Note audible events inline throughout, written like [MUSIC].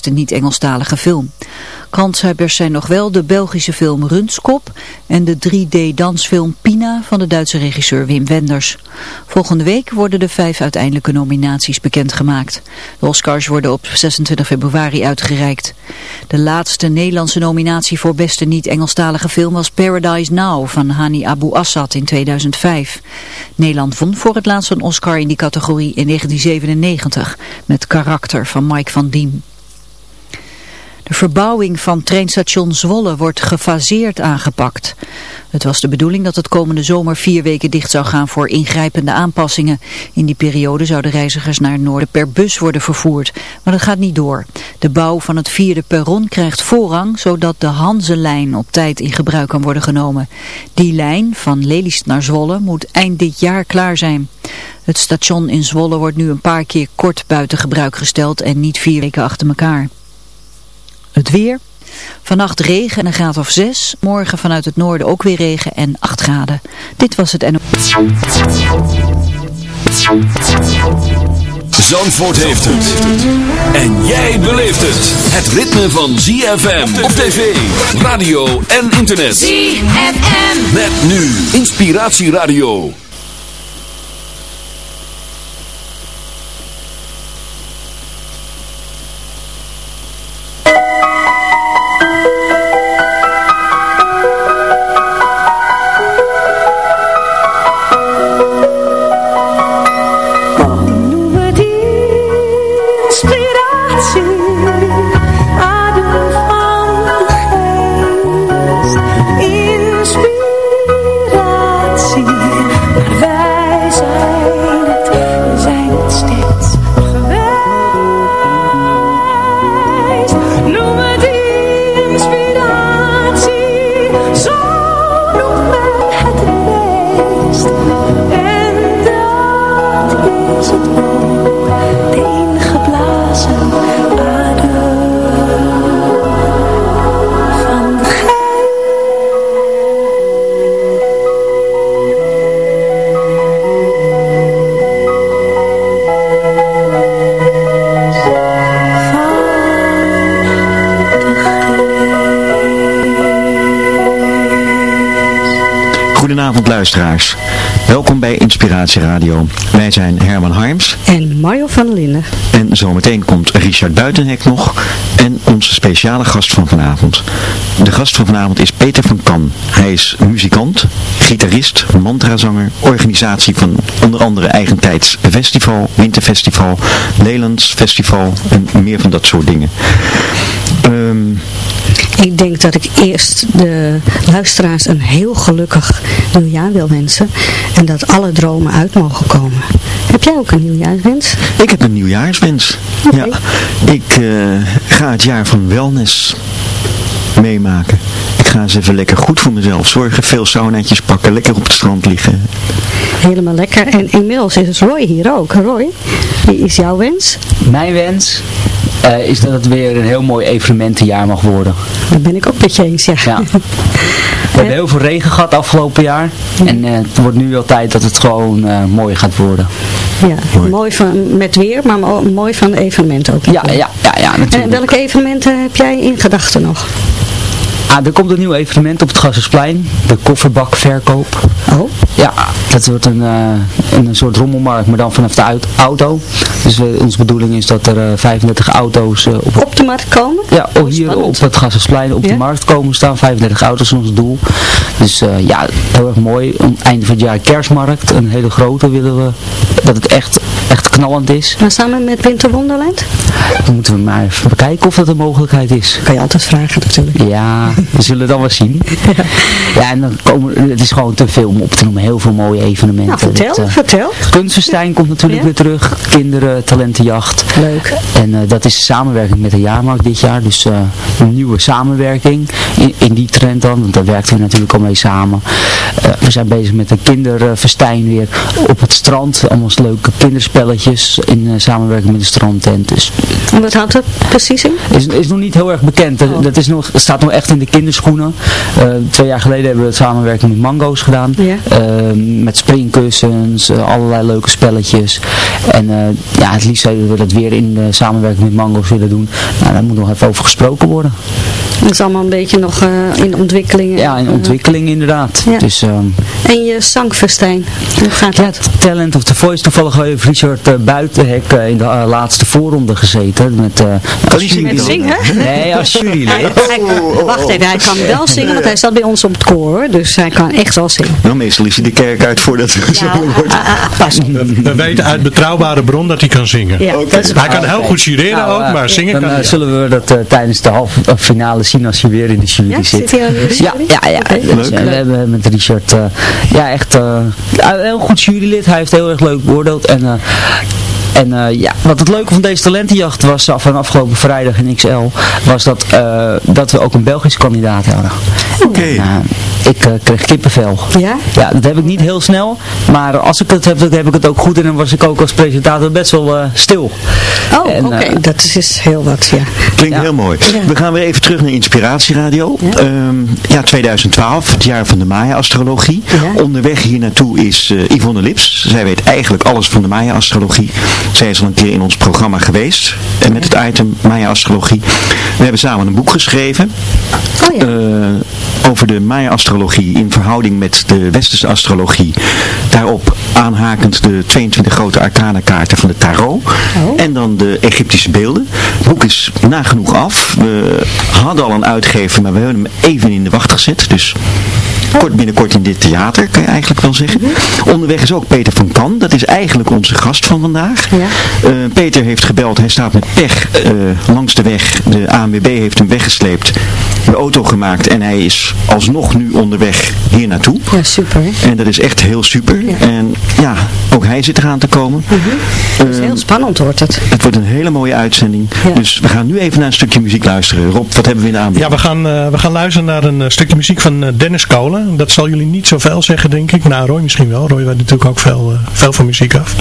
beste niet-Engelstalige film. Kanshebbers zijn nog wel de Belgische film Runskop en de 3D-dansfilm Pina van de Duitse regisseur Wim Wenders. Volgende week worden de vijf uiteindelijke nominaties bekendgemaakt. De Oscars worden op 26 februari uitgereikt. De laatste Nederlandse nominatie voor beste niet-Engelstalige film was Paradise Now van Hani Abu Assad in 2005. Nederland won voor het laatst een Oscar in die categorie in 1997 met Karakter van Mike van Diem. De verbouwing van treinstation Zwolle wordt gefaseerd aangepakt. Het was de bedoeling dat het komende zomer vier weken dicht zou gaan voor ingrijpende aanpassingen. In die periode zouden reizigers naar noorden per bus worden vervoerd. Maar dat gaat niet door. De bouw van het vierde perron krijgt voorrang zodat de Hanselijn op tijd in gebruik kan worden genomen. Die lijn van Lelystad naar Zwolle moet eind dit jaar klaar zijn. Het station in Zwolle wordt nu een paar keer kort buiten gebruik gesteld en niet vier weken achter elkaar. Het weer. Vannacht regen en een graad of 6. Morgen vanuit het noorden ook weer regen en 8 graden. Dit was het NO. Zandvoort heeft het. En jij beleeft het. Het ritme van ZFM op tv, radio en internet. ZFM. Met nu Inspiratieradio. Goedenavond luisteraars. Welkom bij Inspiratie Radio. Wij zijn Herman Harms En Mario van Linden. en zometeen komt Richard Buitenhek nog en onze speciale gast van vanavond. De gast van vanavond is Peter van Kan. Hij is muzikant, gitarist, mantrazanger, organisatie van onder andere Eigentijds Festival, Winterfestival, Lelands Festival en meer van dat soort dingen. Ik denk dat ik eerst de luisteraars een heel gelukkig nieuwjaar wil wensen. En dat alle dromen uit mogen komen. Heb jij ook een nieuwjaarswens? Ik heb een nieuwjaarswens. Ja, ik eh, ga het jaar van wellness meemaken. Ik ga eens even lekker goed voor mezelf zorgen. Veel saunaatjes pakken, lekker op het strand liggen. Helemaal lekker. En inmiddels is Roy hier ook. Roy, wie is jouw wens? Mijn wens eh, is dat het weer een heel mooi evenementenjaar mag worden. Daar ben ik ook met je eens, ja. Ja. [LAUGHS] We hebben heel veel regen gehad afgelopen jaar. En eh, het wordt nu wel tijd dat het gewoon eh, mooi gaat worden. Ja, mooi van, met weer, maar mo- mooi van evenementen ook. Ja, ja, ja, ja En natuurlijk. welke evenementen heb jij in gedachten nog? Ah, er komt een nieuw evenement op het Gassersplein. De kofferbakverkoop. Oh, Ja, dat wordt een, eh, een soort rommelmarkt, maar dan vanaf de auto. Dus eh, onze bedoeling is dat er eh, 35 auto's eh, op op de markt komen? Ja, Oh, hier spannend. op het Gassersplein op Ja? de markt komen staan. 35 auto's is ons doel. Dus ja, heel erg mooi. Om einde van het jaar kerstmarkt. Een hele grote willen we. Dat het echt, echt knallend is. Maar samen met Winter Wonderland? Dan moeten we maar even bekijken of dat een mogelijkheid is. Kan je altijd vragen natuurlijk. Ja, we zullen dan wel zien. [LAUGHS] Ja, en dan komen, het is gewoon te veel om op te noemen. Heel veel mooie evenementen. Nou, vertel, Dat, eh, vertel. Kunstenstein komt natuurlijk Ja? weer terug. Kinderen, talentenjacht. Leuk. En eh, dat is samenwerking met de jaarmarkt dit jaar. Dus eh, een nieuwe samenwerking in, in die trend dan. Want daar werken we natuurlijk al mee samen. We zijn bezig met een kinderfestijn weer op het strand. Allemaal leuke kinderspelletjes in samenwerking met de strandtent. Dus En wat houdt dat precies in? is, is nog niet heel erg bekend. Dat, Oh. dat is nog, staat nog echt in de kinderschoenen. twee jaar geleden hebben we het samenwerking met Mango's gedaan. Ja. Met springkussens, allerlei leuke spelletjes. En ja, het liefst zouden we dat weer in samenwerking met Mango's willen doen. Nou, daar moet nog even over gesproken worden. Dat is allemaal een beetje nog in ontwikkeling. Ja, in ontwikkeling inderdaad. Ja. Dus, ehm, en je zangfestijn, hoe gaat ja? Talent of the Voice, toevallig heeft Richard uh, Buitenhek uh, in de uh, laatste voorronde gezeten. Met, als met zingen? Nee, als jurylid. Oh, wacht even, hij kan wel [LAUGHS] zingen, want hij zat bij ons op het koor, dus hij kan echt wel zingen. Nou, meestal is hij de kerk uit voordat er gezongen nou, wordt. Pas we, we weten uit betrouwbare bron dat hij kan zingen. Ja, okay. Hij kan heel goed jureren nou, ook, maar zingen dan, kan hij. Dan zullen we dat tijdens de halve finale zien als hij weer in de jury ja, zit. Zit hij in de jury? Ja, ja, ja. Okay. Dus, we hebben met Richard ja, echt een heel goed jurylid. Hij heeft heel erg leuk beoordeeld. En, uh, en uh, ja, wat het leuke van deze talentenjacht was van afgelopen vrijdag in XL, was dat, uh, dat we ook een Belgische kandidaat hadden. Oké. Okay. ik kreeg kippenvel. Ja? Ja, dat heb ik niet heel snel, maar als ik het heb, dan heb ik het ook goed en dan was ik ook als presentator best wel stil. Oh, oké, okay. dat is, is heel wat, ja. Klinkt ja. heel mooi. Ja. We gaan weer even terug naar Inspiratieradio. Ja, um, ja 2012, het jaar van de Maya-astrologie. Ja. Onderweg hier naartoe is uh, Yvonne Lips. Zij weet eigenlijk alles van de Maya-astrologie. Zij is al een keer in ons programma geweest. En met het item Maya-astrologie. We hebben samen een boek geschreven. Oh ja. uh, over de Maya-astrologie in verhouding met de westerse astrologie. Daarop aanhakend de 22 grote arcana kaarten van de tarot. Oh. En dan de Egyptische beelden. Het boek is nagenoeg af. We hadden al een uitgever, maar we hebben hem even in de wacht gezet. Dus kort binnenkort in dit theater, kan je eigenlijk wel zeggen. Onderweg is ook Peter van Kan. Dat is eigenlijk onze gast van vandaag. Ja. Uh, Peter heeft gebeld. Hij staat met pech uh, langs de weg. De ANWB heeft hem weggesleept. De auto gemaakt. En hij is alsnog nu onderweg hier naartoe. Ja, super. Hè? En dat is echt heel super. Ja. En ja, ook hij zit eraan te komen. -huh. Dat is heel spannend wordt het. Het wordt een hele mooie uitzending. Ja. Dus we gaan nu even naar een stukje muziek luisteren. Rob, wat hebben we in de aanbieding? Ja, we gaan, uh, we gaan luisteren naar een uh, stukje muziek van uh, Dennis Kolen. Dat zal jullie niet zoveel zeggen, denk ik. Nou, Roy misschien wel. Roy weet natuurlijk ook veel, veel van muziek af.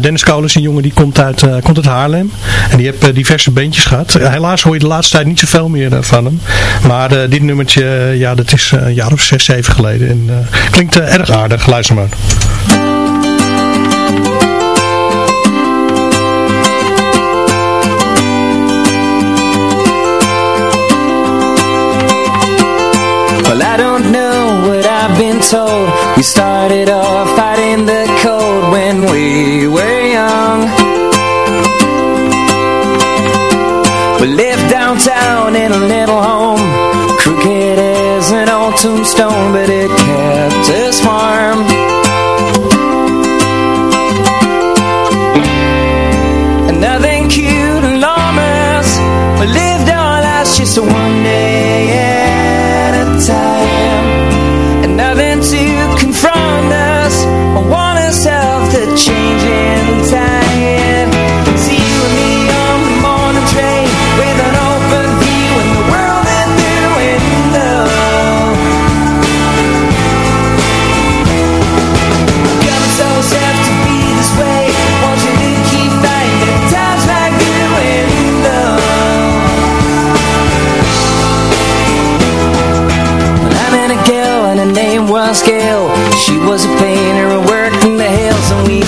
Dennis Kolen is een jongen die komt uit, komt uit Haarlem. En die heeft diverse bandjes gehad. helaas hoor je de laatste tijd niet zoveel meer van hem. Maar dit nummertje, ja, dat is een jaar of zes, zeven geleden. En klinkt erg aardig. Luister maar. Well, I don't know what I've been told. We started off fighting the cold when we were young. We lived downtown in a little home. Crooked as an old tombstone, but it kept us warm. And nothing cute and glamorous. We lived our lives just one day a time. And nothing to confront us or warn us of the changing tide. Gail. She was a painter and worked in the hills and we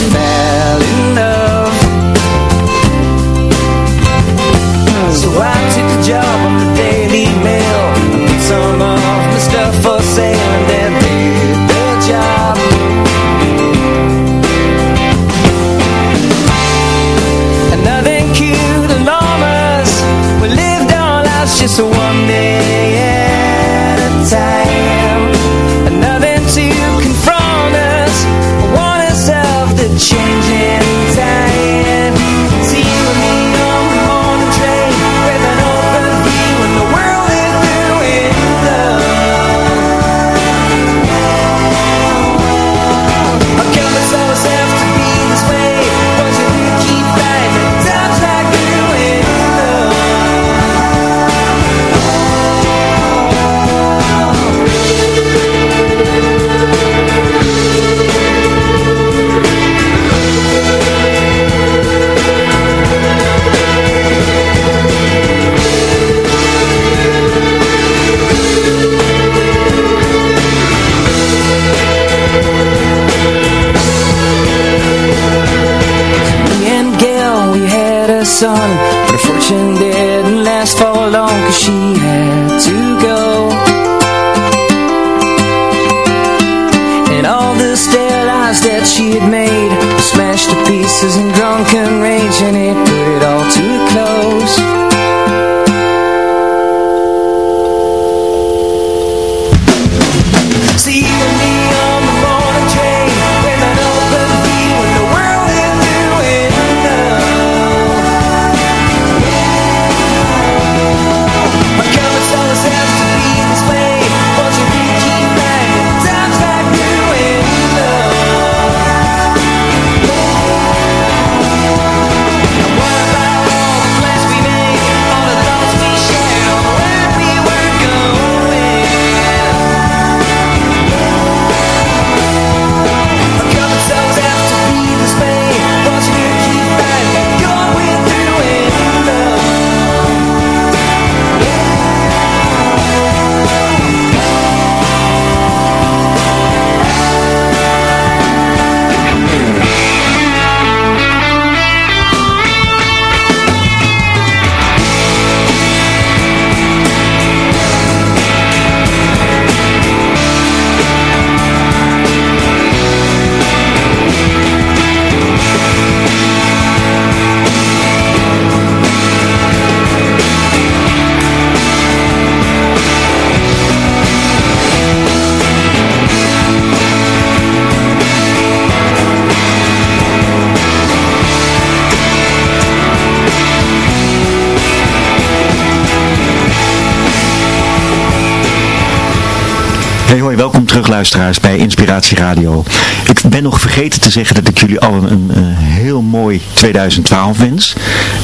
luisteraars bij Inspiratie Radio. Ik ben nog vergeten te zeggen dat ik jullie allen een, heel mooi 2012 wens.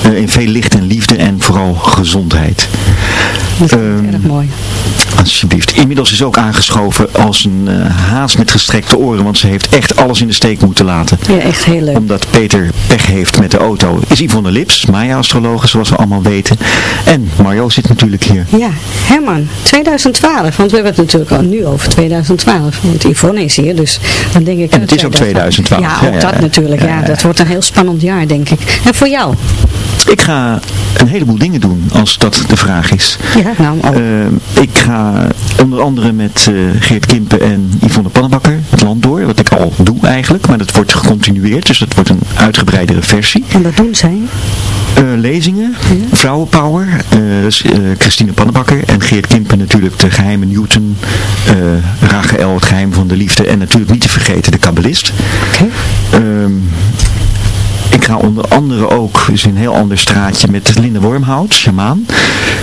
Eh, in veel licht en liefde en vooral gezondheid. Dat is Ehm, erg mooi. Alsjeblieft. Inmiddels is ook aangeschoven als een eh, haas met gestrekte oren, want ze heeft echt alles in de steek moeten laten. Ja, echt heel leuk. Omdat Peter pech heeft met de auto. Is Yvonne Lips, Maya-astrologe zoals we allemaal weten. En Mario zit natuurlijk hier. Ja, Herman, 2012, want we hebben het natuurlijk al nu over 2012. Want Yvonne is hier, dus dan denk ik... En het is ook 2012. Ja, Ja, ook ja, dat ja. natuurlijk. Ja. dat wordt een heel spannend jaar, denk ik. En voor jou? Ik ga een heleboel dingen doen, als dat de vraag is. Ja, nou, oh. Eh, ik ga onder andere met eh, Geert Kimpen en Yvonne Pannenbakker het land door. Wat ik al doe eigenlijk, maar dat wordt gecontinueerd. Dus dat wordt een uitgebreidere versie. en wat doen zij? Eh, lezingen, vrouwenpower, dus, eh, Christine Pannenbakker en Geert Kimpen natuurlijk de geheime Newton, Rachel het geheim van de liefde en natuurlijk niet te vergeten de kabbalist. Oké. Ehm, ik ga onder andere ook, dus in een heel ander straatje met Linde Wormhout, shamaan,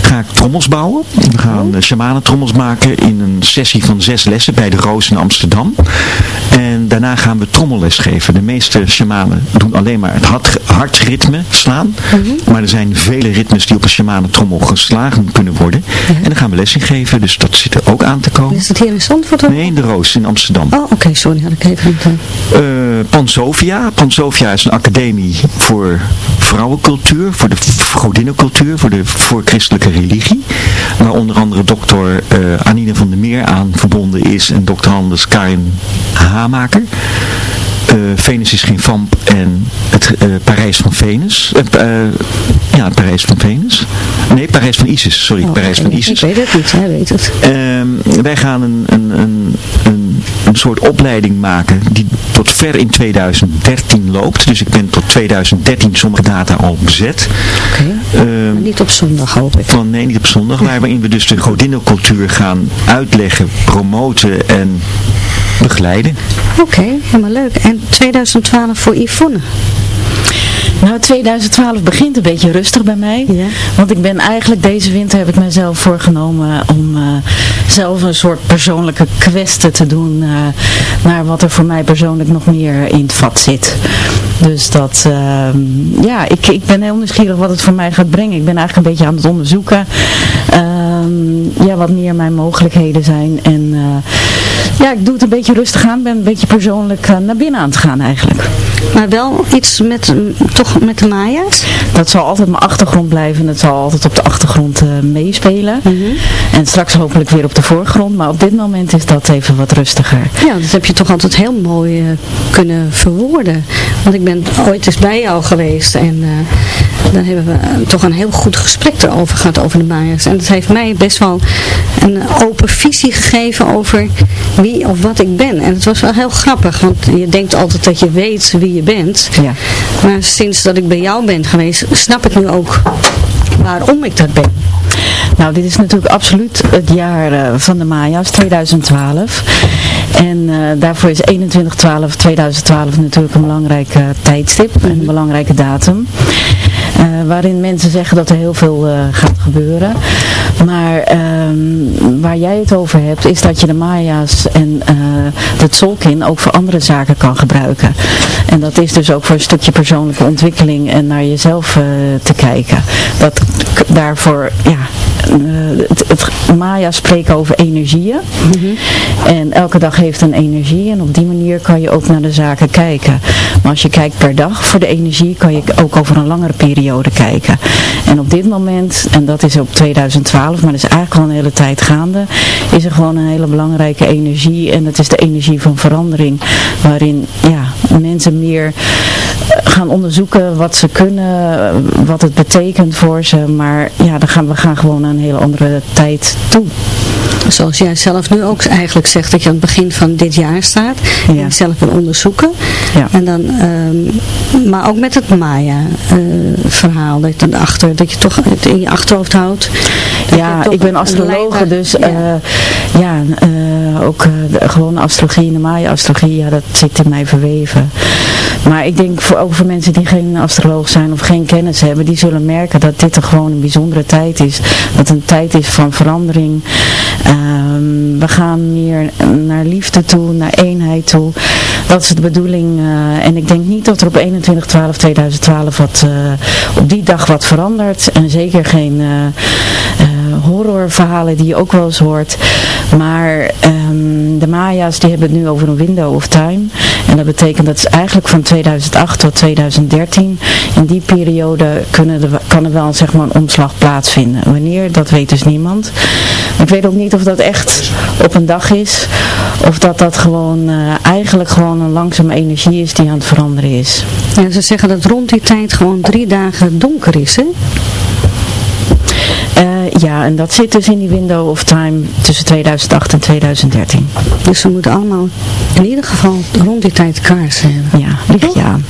ga ik trommels bouwen. We gaan uh, shamanentrommels maken in een sessie van zes lessen bij de Roos in Amsterdam. En daarna gaan we trommelles geven. De meeste shamanen doen alleen maar het hart, hartritme slaan. Maar er zijn vele ritmes die op een shamanentrommel geslagen kunnen worden. En daar gaan we les in geven, dus dat zit er ook aan te komen. Is dat hier in Zandvoort? Nee, in de Roos in Amsterdam. Oh, oké, sorry, had ik even niet... eh, Eh, Pansovia. Pansovia is een academie voor vrouwencultuur, voor de godinnencultuur, voor de voorchristelijke religie. Waar onder andere dokter eh, Anine van der Meer aan verbonden is en dokter Anders Karin Hamaker. Eh, Venus is geen vamp en het eh, Parijs van Venus. Eh, ja, het Parijs van Venus. Nee, Parijs van Isis. Sorry, oh, Parijs van ik- Isis. Ik weet het niet, hij weet het. Ehm, wij gaan een, een, een, een, een soort opleiding maken die tot ver in 2013 loopt. Dus ik ben tot 2013 sommige data al bezet. Oké. Ehm, Maar niet op zondag, hoop ik. van nee, niet op zondag, maar waarin we dus de godinnencultuur gaan uitleggen, promoten en begeleiden. Oké, helemaal leuk. En 2012 voor Yvonne. Nou, 2012 begint een beetje rustig bij mij. Ja. Want ik ben eigenlijk deze winter heb ik mezelf voorgenomen om eh, zelf een soort persoonlijke kwesten te doen eh, naar wat er voor mij persoonlijk nog meer in het vat zit. Dus dat, ehm, ja, ik, ik ben heel nieuwsgierig wat het voor mij gaat brengen. Ik ben eigenlijk een beetje aan het onderzoeken ehm, ja, wat meer mijn mogelijkheden zijn. En eh, ja, ik doe het een beetje rustig aan. ben een beetje persoonlijk eh, naar binnen aan het gaan eigenlijk. Maar wel iets met, toch met de Maya's? Dat zal altijd mijn achtergrond blijven. en Het zal altijd op de achtergrond eh, meespelen. En straks hopelijk weer op de voorgrond. Maar op dit moment is dat even wat rustiger. Ja, dat heb je toch altijd heel mooi kunnen verwoorden. Want ik ben ooit eens bij jou geweest en daar hebben we eh, toch een heel goed gesprek erover gehad, over de Maya's. En dat heeft mij best wel een open visie gegeven over wie of wat ik ben. En het was wel heel grappig, want je denkt altijd dat je weet wie je bent. Ja. Maar sinds dat ik bij jou ben geweest, snap ik nu ook waarom ik dat ben. Nou, dit is natuurlijk absoluut het jaar eh, van de Maya's, 2012. En eh, daarvoor is 21-12-2012 natuurlijk een belangrijk tijdstip en een belangrijke datum. Eh, waarin mensen zeggen dat er heel veel eh, gaat gebeuren. Maar ehm, waar jij het over hebt, is dat je de Maya's en eh de Tzolkin ook voor andere zaken kan gebruiken. En dat is dus ook voor een stukje persoonlijke ontwikkeling en naar jezelf eh, te kijken. Dat daarvoor, ja, eh, het, het Maya spreken over energieën. En elke dag heeft een energie en op die manier kan je ook naar de zaken kijken. Maar als je kijkt per dag voor de energie, kan je ook over een langere periode kijken. En op dit moment, en dat is op 2012, maar dat is eigenlijk al een hele tijd gaande, is er gewoon een hele belangrijke energie. En dat is de energie van verandering. Waarin ja, mensen meer eh, gaan onderzoeken wat ze kunnen, eh, wat het betekent voor ze. Maar ja, dan gaan, we gaan gewoon naar een hele andere tijd toe. Zoals jij zelf nu ook eigenlijk zegt dat je aan het begin van dit jaar staat. En Ja. zelf wil onderzoeken. Ja. En dan, ehm, maar ook met het Maya eh, verhaal. Dat, je achter, dat je toch het in je achterhoofd houdt. Ja, ik ben astrologe, dus ja. ja, ja eh, ook eh, de gewone astrologie de Maya-astrologie, ja, dat zit in mij verweven. Maar ik denk voor, ook voor mensen die geen astroloog zijn of geen kennis hebben, die zullen merken dat dit er gewoon een bijzondere tijd is. Dat een tijd is van verandering. Ehm, we gaan meer naar liefde toe, naar eenheid toe. Dat is de bedoeling. eh, en ik denk niet dat er op 21-12-2012 wat, eh, op die dag wat verandert. En zeker geen eh, eh, horrorverhalen die je ook wel eens hoort. Maar ehm, de Maya's die hebben het nu over een window of time. En dat betekent dat is eigenlijk van 2008 tot 2013. In die periode kunnen er, kan er wel zeg maar, een omslag plaatsvinden. Wanneer, dat weet dus niemand. Ik weet ook niet of dat echt op een dag is. Of dat dat gewoon eh, eigenlijk gewoon een langzame energie is die aan het veranderen is. Ja, ze zeggen dat rond die tijd gewoon drie dagen donker is, hè? Ja, en dat zit dus in die window of time tussen 2008 en 2013. Dus ze moeten allemaal in ieder geval rond die tijd kaarsen hebben. Ja, lichtje aan.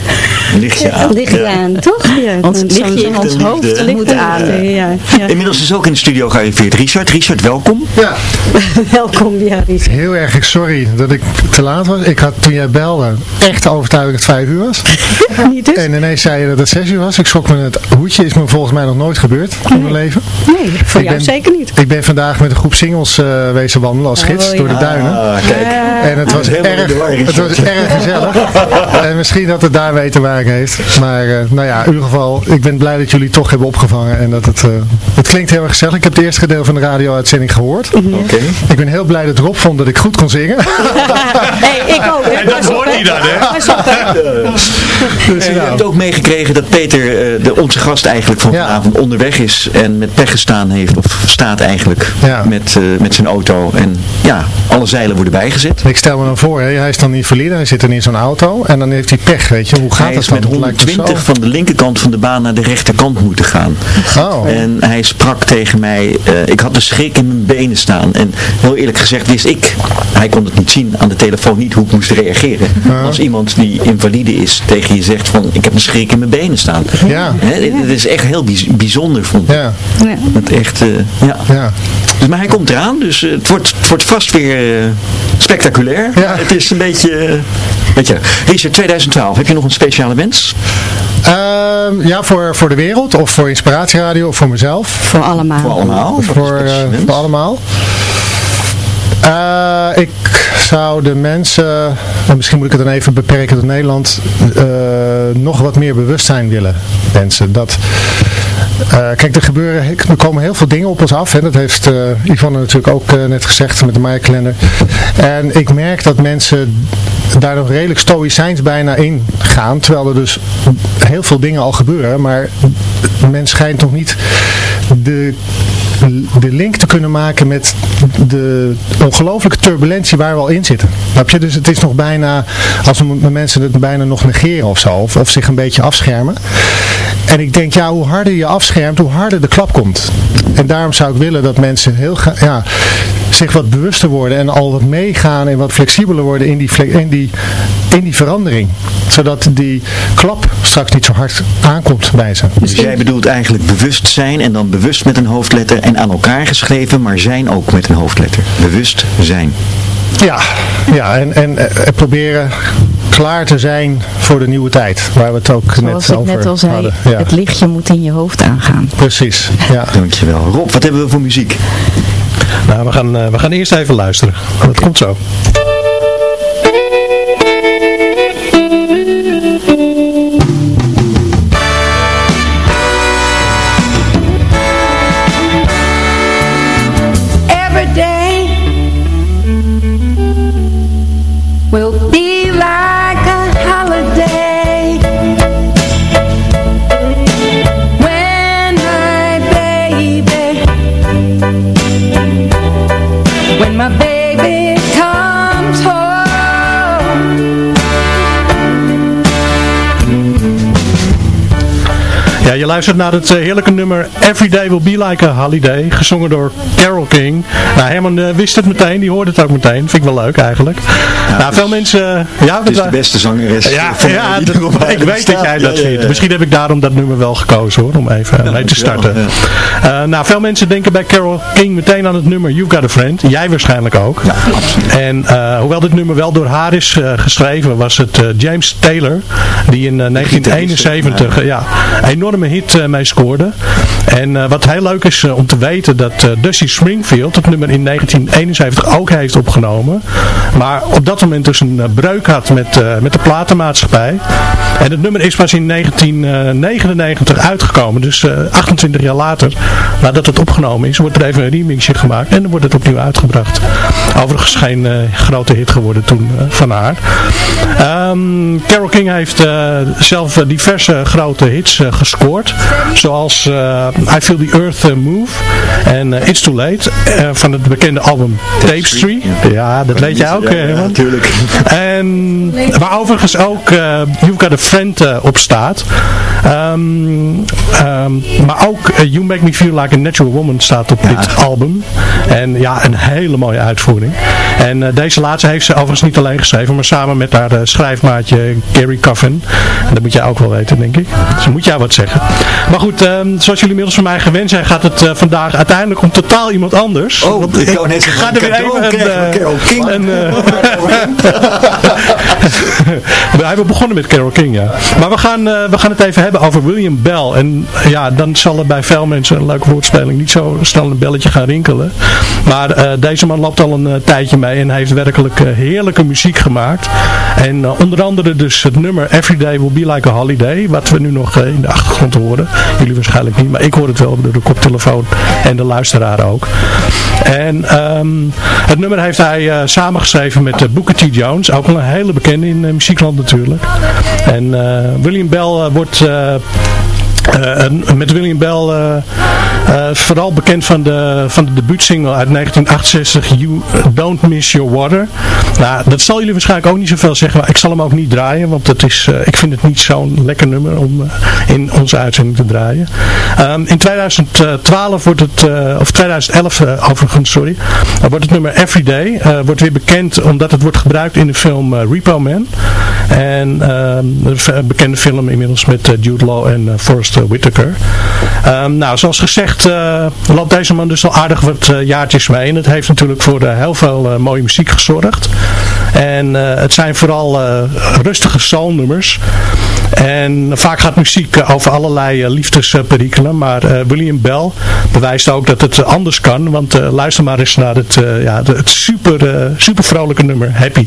Lichtje aan. Licht je Ja. aan, toch? [LAUGHS] Ja, Ons zo'n- lichtje in ons hoofd moet aan. Ja, ja. Inmiddels is ook in de studio gearriveerd Richard. Richard, welkom. Ja, [LAUGHS] Welkom, ja, Ries. heel erg sorry dat ik te laat was. Ik had toen jij belde echt overtuigd dat het vijf uur was. [LAUGHS] Niet dus? En ineens zei je dat het zes uur was. Ik schrok me het hoedje. Is me volgens mij nog nooit gebeurd in mijn leven. Nee, voor Ik ben- zeker niet. Ik ben vandaag met een groep singles eh, wezen wandelen als gids Oh, ja. door de duinen. Ah, kijk. En het was, erg, het was erg gezellig. [LAUGHS] en misschien dat het daarmee te maken heeft. Maar eh, nou ja, in ieder geval, ik ben blij dat jullie toch hebben opgevangen. En dat het, eh, het klinkt heel erg gezellig. Ik heb het eerste gedeelte van de radio-uitzending gehoord. Oké. Ik ben heel blij dat Rob vond dat ik goed kon zingen. [LAUGHS] Nee, ik ook. En dat hoort hij dan, hè? [LAUGHS] Dus, En je nou, hebt ook meegekregen dat Peter, eh, de, onze gast eigenlijk van Ja. vanavond, onderweg is en met pech gestaan heeft, of staat eigenlijk, Ja. met, eh, met zijn auto. En ja, alle zeilen worden bijgezet. ik stel me dan voor, hè, hij is dan niet verliezen, hij zit dan in zo'n auto en dan heeft hij pech, weet je. Hoe gaat Hij dat dan? met Het lijkt me 120 zo. van de linkerkant van de baan naar de rechterkant moeten gaan. Oh, En hij sprak tegen mij, eh, ik had de schrik in mijn benen staan. En heel eerlijk gezegd wist ik, hij kon het niet zien aan de telefoon, niet hoe ik moest reageren. Als iemand die invalide is tegen je zegt van, ik heb een schrik in mijn benen staan. Ja. Hè, dit is echt heel bijz- bijzonder, vond ik. ja, Ja. Het echt, eh, ja. ja. Dus, maar hij komt eraan, dus eh, het, wordt, het wordt vast weer eh, spectaculair. Ja. Het is een beetje, eh, beetje... Richard, 2012, heb je nog een speciale wens? Ehm, ja, voor, voor de wereld of voor Inspiratieradio of voor mezelf. Voor allemaal. Voor allemaal? Voor, eh, voor allemaal. Eh, ik zou de mensen, en misschien moet ik het dan even beperken tot Nederland, eh, nog wat meer bewustzijn willen wensen. Dat, kijk, er, gebeuren, er komen heel veel dingen op ons af. Hè. Dat heeft eh Yvonne natuurlijk ook eh, net gezegd met de Maya-kalender. En ik merk dat mensen daar nog redelijk stoïcijns bijna in gaan. Terwijl er dus heel veel dingen al gebeuren. Maar men schijnt nog niet de de link te kunnen maken met de ongelooflijke turbulentie waar we al in zitten. Snap je? Dus het is nog bijna, als mensen het bijna nog negeren of zo, of, of zich een beetje afschermen. En ik denk, ja, hoe harder je afschermt, hoe harder de klap komt. En daarom zou ik willen dat mensen heel ja, zich wat bewuster worden en al wat meegaan en wat flexibeler worden in die, in die, in die verandering. Zodat die klap straks niet zo hard aankomt bij ze. Dus jij bedoelt eigenlijk bewust zijn en dan bewust met een hoofdletter en aan elkaar geschreven, maar zijn ook met een hoofdletter. Bewust zijn. Ja, ja en, en, en proberen klaar te zijn voor de nieuwe tijd. Waar we het ook Zoals net over net al zei, hadden. Ja. het lichtje moet in je hoofd aangaan. Precies, ja. Dankjewel. Rob, wat hebben we voor muziek? Nou, we gaan, eh, we gaan eerst even luisteren. Dat komt zo. Luistert naar het eh, heerlijke nummer Every Day Will Be Like a Holiday, gezongen door Carole King. Nou, Herman eh, wist het meteen, die hoorde het ook meteen. Vind ik wel leuk eigenlijk. nou, veel mensen... eh, ja, Het is de beste zangeres. Ja, van ja dat- ik weet dat jij dat Ja, vindt. Misschien heb ik daarom dat nummer wel gekozen hoor, om even mee te starten. Eh, nou, veel mensen denken bij Carole King meteen aan het nummer You've Got a Friend. Jij waarschijnlijk ook. Ja, absoluut. En hoewel dit nummer wel door haar is geschreven, was het James Taylor die in eh, 1971 eh, ja, enorme hit mee scoorde. En eh, wat heel leuk is eh, om te weten dat eh, Dusty Springfield het nummer in 1971 ook heeft opgenomen. Maar op dat moment dus een eh, breuk had met, eh, met de platenmaatschappij. En het nummer is pas in 1999 uitgekomen. Dus eh, 28 jaar later, nadat het opgenomen is, wordt er even een remixje gemaakt. En dan wordt het opnieuw uitgebracht. Overigens geen eh, grote hit geworden toen eh, van haar. Ehm Carole King heeft eh, zelf eh, diverse grote hits eh, gescoord. Zoals eh, I Feel the Earth eh, Move en eh, It's Too Late van het bekende album Tapestry. Ja, dat weet jij ook, Ja, natuurlijk. [LAUGHS] En waar overigens ook You've Got a Friend op staat. Ehm, ehm, maar ook You Make Me Feel Like a Natural Woman staat op dit album. En ja, een hele mooie uitvoering. En deze laatste heeft ze overigens niet alleen geschreven, maar samen met haar schrijfmaatje Gary Coffin. En dat moet jij ook wel weten, denk ik. Dus moet jij wat zeggen. Maar goed, ehm, zoals jullie inmiddels van mij gewend zijn, gaat het eh, vandaag uiteindelijk om totaal iemand anders. Oh, Want ik zeggen, ga er weer even een, eh, Carole King. een, eh, [LAUGHS] Hij hebben begonnen met Carole King, ja. Maar we gaan, we gaan het even hebben over William Bell. En ja, dan zal er bij veel mensen een leuke woordspeling niet zo snel een belletje gaan rinkelen. Maar deze man loopt al een tijdje mee en heeft werkelijk heerlijke muziek gemaakt. En onder andere dus het nummer Every Day Will Be Like a Holiday. Wat we nu nog in de achtergrond horen. Jullie waarschijnlijk niet, maar ik hoor het wel door de koptelefoon en de luisteraar ook. En ehm, het nummer heeft hij eh, samengeschreven met uh, Booker T. Jones. Ook wel een hele bekende in uh, muziekland natuurlijk. En William Bell wordt... Uh, met William Bell uh, uh, vooral bekend van de, van de debuutsingle uit 1968 You Don't Miss Your Water. Nou dat zal jullie waarschijnlijk ook niet zoveel zeggen maar ik zal hem ook niet draaien want het is, ik vind het niet zo'n lekker nummer om in onze uitzending te draaien. Um, in 2012 wordt het of 2011 overigens sorry wordt het nummer Everyday wordt weer bekend omdat het wordt gebruikt in de film Repo Man. En een bekende film inmiddels met Jude Law en Forrest Whitaker. Um, nou, zoals gezegd uh, loopt deze man dus al aardig wat uh, jaartjes mee. En het heeft natuurlijk voor heel veel mooie muziek gezorgd. En het zijn vooral rustige soulnummers. En vaak gaat muziek over allerlei liefdesperikelen. Maar William Bell bewijst ook dat het anders kan. Want luister maar eens naar het, ja, het super, super vrolijke nummer Happy.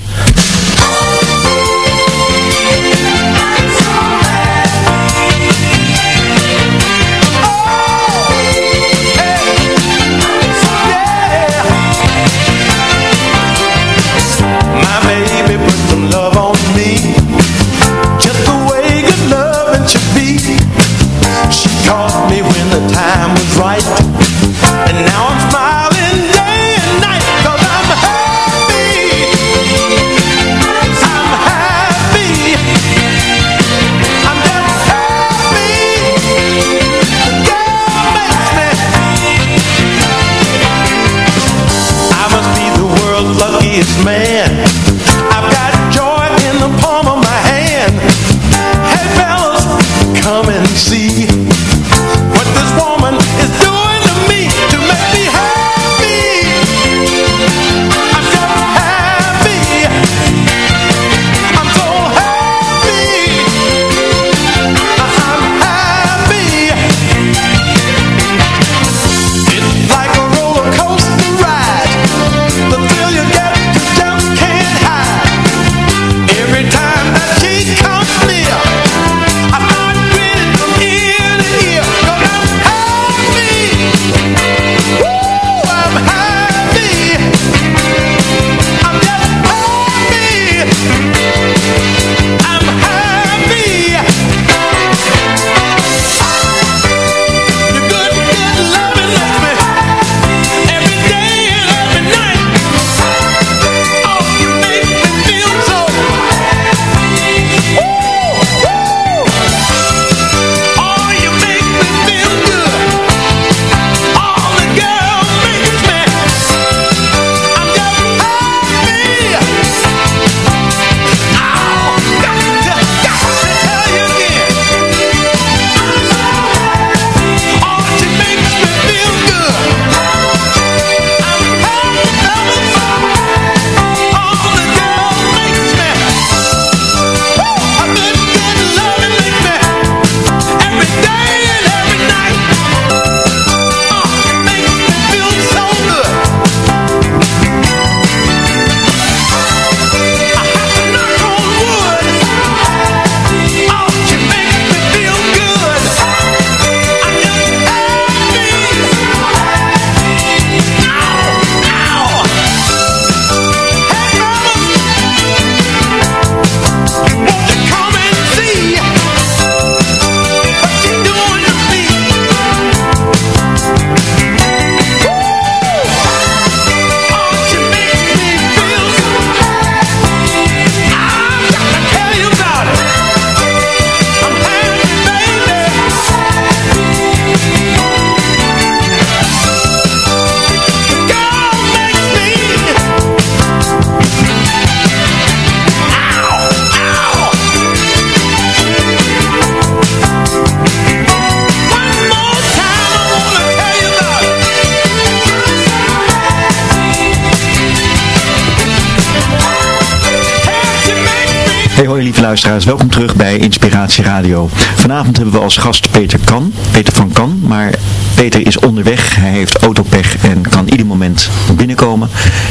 Luisteraars, welkom terug bij Inspiratie Radio. Vanavond hebben we als gast Peter Kan, Peter van Kan, maar Peter is onderweg, hij heeft autopech en kan ieder moment binnenkomen.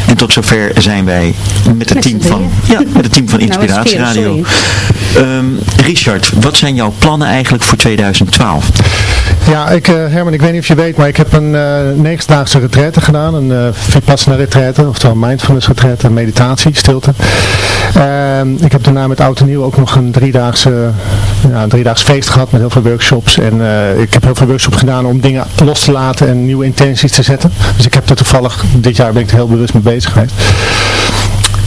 En tot zover zijn wij met het team van, ja, met het team van [LAUGHS] Nou, Inspiratie Radio. Ehm, Richard, wat zijn jouw plannen eigenlijk voor 2012? Ja, ik, eh, Herman, ik weet niet of je weet, maar ik heb een eh negendaagse retraite gedaan. Een eh Vipassana retraite, oftewel mindfulness retraite, meditatie, stilte. Ehm, ik heb daarna met Oud en Nieuw ook nog een driedaagse, ja, een feest gehad met heel veel workshops. En ik heb heel veel workshops gedaan om dingen los te laten en nieuwe intenties te zetten. Dus ik heb er toevallig, dit jaar ben ik er heel bewust mee bezig geweest.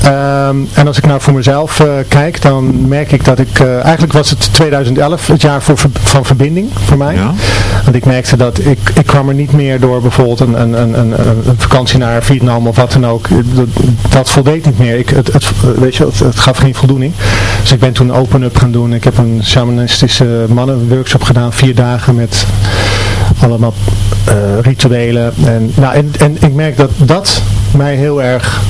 Ehm, en als ik nou voor mezelf eh, kijk, dan merk ik dat ik, eh, eigenlijk was het 2011 het jaar voor, van verbinding voor mij. Ja? Want ik merkte dat ik, ik kwam er niet meer door bijvoorbeeld een, een, een, een, een vakantie naar Vietnam of wat dan ook. Dat, dat voldeed niet meer. Ik, het, het, weet je, het, het gaf geen voldoening. Dus ik ben toen open-up gaan doen. Ik heb een shamanistische mannenworkshop gedaan, vier dagen met allemaal eh, rituelen. En, nou, en, en ik merk dat dat mij heel erg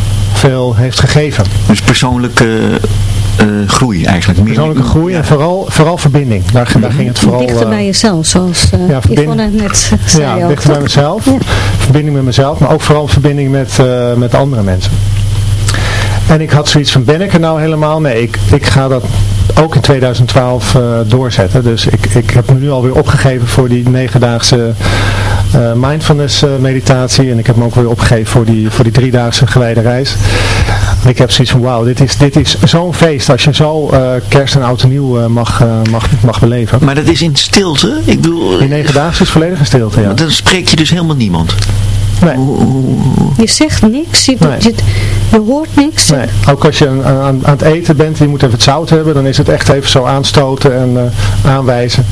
veel heeft gegeven. Dus persoonlijke eh, groei eigenlijk. Meer, Persoonlijke groei en vooral, vooral verbinding. Daar, daar ging het vooral... Dichter eh, bij jezelf, zoals uh, ja, Yvonne net zei ja, ook, dichter bij mezelf. Ja. Verbinding met mezelf, maar ook vooral verbinding met, eh, met andere mensen. En ik had zoiets van, ben ik er nou helemaal? Nee, ik, ik ga dat ook in 2012 eh, doorzetten. Dus ik, ik heb me nu alweer opgegeven voor die negendaagse eh, mindfulness eh, meditatie. En ik heb me ook weer opgegeven voor die, voor die driedaagse geleide reis. En ik heb zoiets van, wauw, dit is, dit is zo'n feest als je zo eh, kerst en oud en nieuw mag, mag, mag beleven. Maar dat is in stilte? Ik bedoel, Die negendaagse is volledig in stilte, ja. dan spreek je dus helemaal niemand. Nee. Je zegt niks, je, Nee. je, je hoort niks. Nee, ook als je aan, aan, aan het eten bent en je moet even het zout hebben, dan is het echt even zo aanstoten en eh, aanwijzen.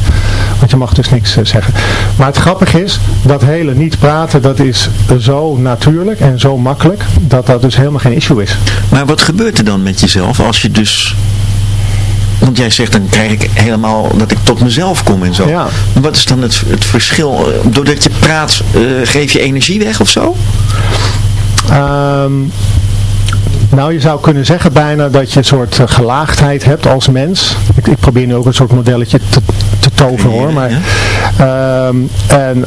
Want je mag dus niks eh, zeggen. Maar het grappige is, dat hele niet praten, dat is zo natuurlijk en zo makkelijk, dat dat dus helemaal geen issue is. Maar wat gebeurt er dan met jezelf als je dus... Want jij zegt, dan krijg ik helemaal dat ik tot mezelf kom en zo. Ja. Wat is dan het, het verschil? Eh, Doordat je praat, eh, geef je energie weg of zo? Ehm, nou, je zou kunnen zeggen bijna dat je een soort gelaagdheid hebt als mens. Ik, ik probeer nu ook een soort modelletje te toveren hoor. Maar, ehm, en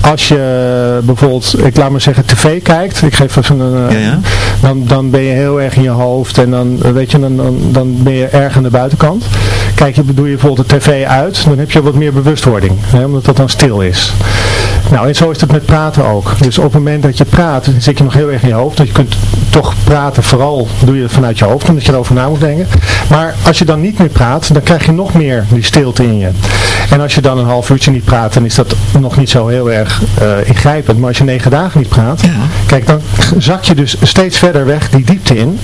als je bijvoorbeeld, ik laat maar zeggen, tv kijkt. Ik geef even een... eh, Ja, ja. Dan, dan ben je heel erg in je hoofd en dan, weet je, dan, dan, dan ben je erg aan de buitenkant. Kijk, je, doe je bijvoorbeeld de tv uit, dan heb je wat meer bewustwording. Hè, omdat dat dan stil is. Nou, en zo is het met praten ook. Dus op het moment dat je praat, dan zit je nog heel erg in je hoofd. Dat je kunt toch praten, vooral doe je het vanuit je hoofd, omdat je erover na moet denken. Maar als je dan niet meer praat, dan krijg je nog meer die stilte in je. En als je dan een half uurtje niet praat, dan is dat nog niet zo heel erg eh, ingrijpend. Maar als je negen dagen niet praat, kijk, dan zak je dus steeds verder weg die diepte in.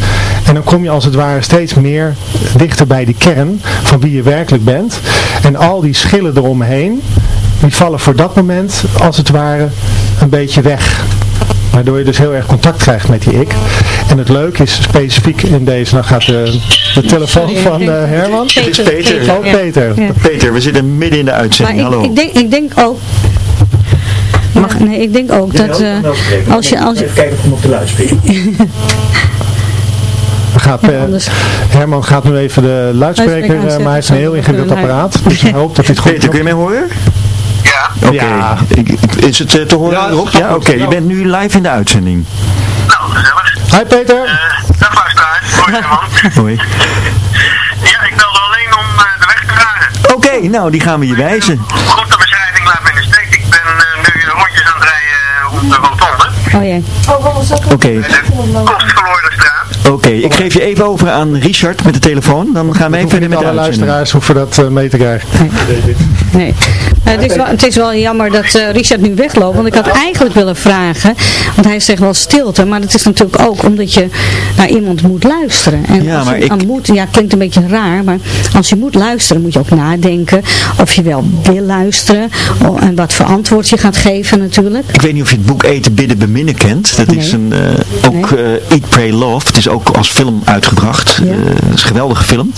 En dan kom je als het ware steeds meer dichter bij die kern van wie je werkelijk bent. En al die schillen eromheen, die vallen voor dat moment als het ware een beetje weg. Waardoor je dus heel erg contact krijgt met die ik. En het leuke is specifiek in deze, dan gaat de, de telefoon Sorry. van eh, Herman. Het is Peter. Oh, Peter. Ja. Peter, we zitten midden in de Maar uitzending. ik, Hallo. ik, denk, ik denk ook... Mag, nee, ik denk ook dat eh, als je... Als je kijken of hem op de luidspreker. Gaat, eh, anders- Herman gaat nu even de luidspreker, Luidspreker eh, maar hij heeft een heel ingewikkeld apparaat. Dus ik hoop dat hij het goed Peter, kun je mij horen? Ja, Oké. Ja. Is het eh, te horen? Ja, Rob? Ja, oké. Je bent nu live in de uitzending. nou, gezellig. Hi Peter. Eh dag luisteraar. Hoi [LAUGHS] man. Hoi. ja, ik belde alleen om eh, de weg te vragen. Oké, nou die gaan we je wijzen. Goed, de beschrijving laat me in de steek. Ik ben eh, nu rondjes aan het rijden op de rotonde. Oh jee. Oké, De kostverloren straat. oké. Ik geef je even over aan Richard met de telefoon. Dan gaan wij verder met de alle luisteraars hoeven dat eh, mee te krijgen. Nee. Het, is wel, het is wel jammer dat eh, Richard nu wegloopt. Want ik had eigenlijk willen vragen. Want hij zegt wel stilte. Maar dat is natuurlijk ook omdat je naar iemand moet luisteren. En Ja, als maar je ik- moet, ja klinkt een beetje raar. Maar als je moet luisteren moet je ook nadenken. Of je wel wil luisteren. oh, en wat voor antwoord je gaat geven natuurlijk. Ik weet niet of je het boek Eten, Bidden, Beminnen kent. Dat is een, eh, ook eh, Eat, Pray, Love. Het is ook als film uitgebracht. Ja. Eh, is een geweldige film.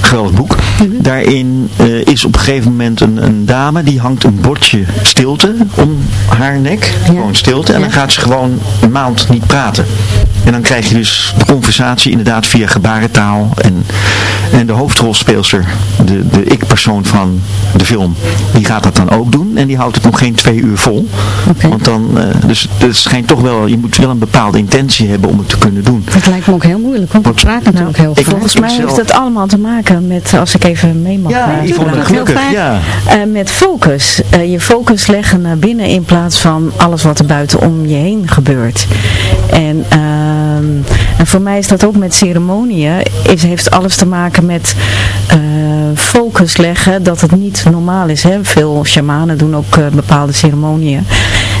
Geweldig boek. Daarin eh, is op een gegeven moment een, een dame die hangt een bordje stilte om haar nek. Gewoon stilte. En dan Ja. gaat ze gewoon een maand niet praten. En dan krijg je dus de conversatie inderdaad via gebarentaal. En, en de hoofdrolspeelster, de, de ik-persoon van de film, die gaat dat dan ook doen. En die houdt het nog geen twee uur vol. Oké. Want dan, eh, dus het schijnt toch wel, je moet wel een bepaalde intentie hebben om het te kunnen doen. Dat lijkt me ook heel moeilijk. Want we Wat- praten natuurlijk heel ik- veel. Volgens mij zelf- heeft het allemaal te maken met, als ik even mee mag Ja, praten, Yvonne, heel gelukkig. fijn. Ja. Eh, met focus. Eh, je focus leggen naar binnen in plaats van alles wat er buiten om je heen gebeurt. En, ehm, en voor mij is dat ook met ceremonieën. Is, heeft alles te maken met eh, focus leggen dat het niet normaal is. Hè? Veel shamanen doen ook eh, bepaalde ceremonieën.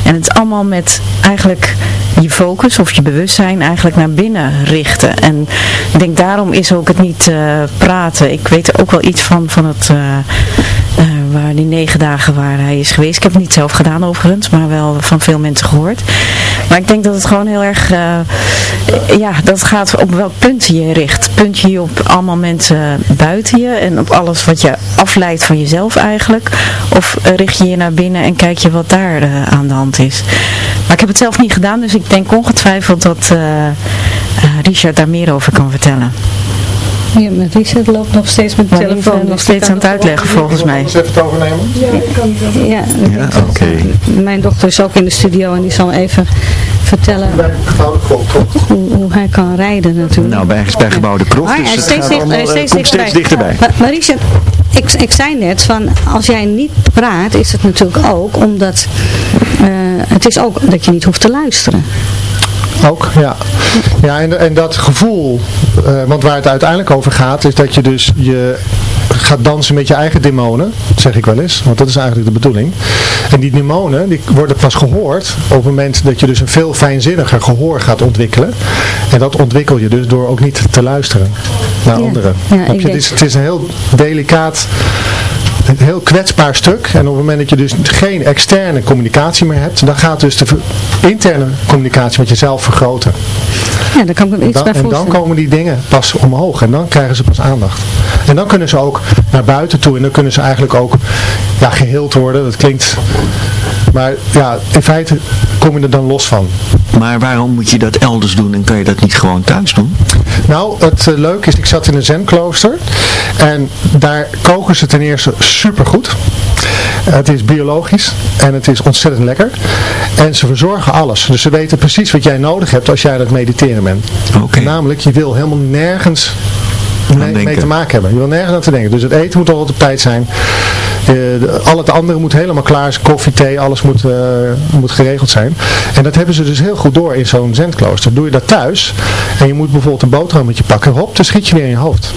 En het is allemaal met eigenlijk je focus of je bewustzijn eigenlijk naar binnen richten. En ik denk daarom is ook het niet praten. Ik weet er ook wel iets van, van het... waar die negen dagen waar hij is geweest. Ik heb het niet zelf gedaan overigens, maar wel van veel mensen gehoord. Maar ik denk dat het gewoon heel erg, eh, ja, dat gaat op welk punt je richt. Punt je op allemaal mensen buiten je en op alles wat je afleidt van jezelf eigenlijk. Of richt je je naar binnen en kijk je wat daar eh, aan de hand is. Maar ik heb het zelf niet gedaan, dus ik denk ongetwijfeld dat eh, Richard daar meer over kan vertellen. Ja, met Richard loopt nog steeds met de telefoon. is, eh, nog steeds kan aan het uitleggen volgens mij. Eens even het overnemen. Ja, Ja, oké. mijn dochter is ook in de studio en die zal even vertellen hoe, hoe hij kan rijden natuurlijk. Nou, bij, bij gebouwde krocht. Maar dus hij is het steeds, gaat dicht, hij allemaal, is eh, steeds komt dichterbij. steeds dichterbij. Maar, maar Richard, ik, ik zei net van als jij niet praat is het natuurlijk ook omdat eh, het is ook dat je niet hoeft te luisteren. Ook, ja. Ja, en, en dat gevoel, eh, want waar het uiteindelijk over gaat, is dat je dus je gaat dansen met je eigen demonen, zeg ik wel eens, want dat is eigenlijk de bedoeling. En die demonen, die worden pas gehoord op het moment dat je dus een veel fijnzinniger gehoor gaat ontwikkelen. En dat ontwikkel je dus door ook niet te luisteren naar Ja. anderen. Ja, je? denk- het, is, het is een heel delicaat een heel kwetsbaar stuk. En op het moment dat je dus geen externe communicatie meer hebt, dan gaat dus de interne communicatie met jezelf vergroten. Ja, daar kan ik me iets dan, bij en dan komen die dingen pas omhoog en dan krijgen ze pas aandacht. En dan kunnen ze ook naar buiten toe en dan kunnen ze eigenlijk ook ja, geheeld worden. Dat klinkt... Maar ja, in feite kom je er dan los van. Maar waarom moet je dat elders doen en kan je dat niet gewoon thuis doen? Nou, het eh, leuke is, ik zat in een zenklooster en daar koken ze ten eerste supergoed. Het is biologisch en het is ontzettend lekker. En ze verzorgen alles. Dus ze weten precies wat jij nodig hebt als jij aan het mediteren bent. Namelijk, je wil helemaal nergens mee, te maken hebben. Je wil nergens aan te denken. Dus het eten moet altijd op tijd zijn. Eh, de- al het andere moet helemaal klaar zijn. Koffie, thee, alles moet, eh, moet geregeld zijn. En dat hebben ze dus heel goed door in zo'n zendklooster. Doe je dat thuis en je moet bijvoorbeeld een boterhammetje pakken. Hop, dan schiet je weer in je hoofd.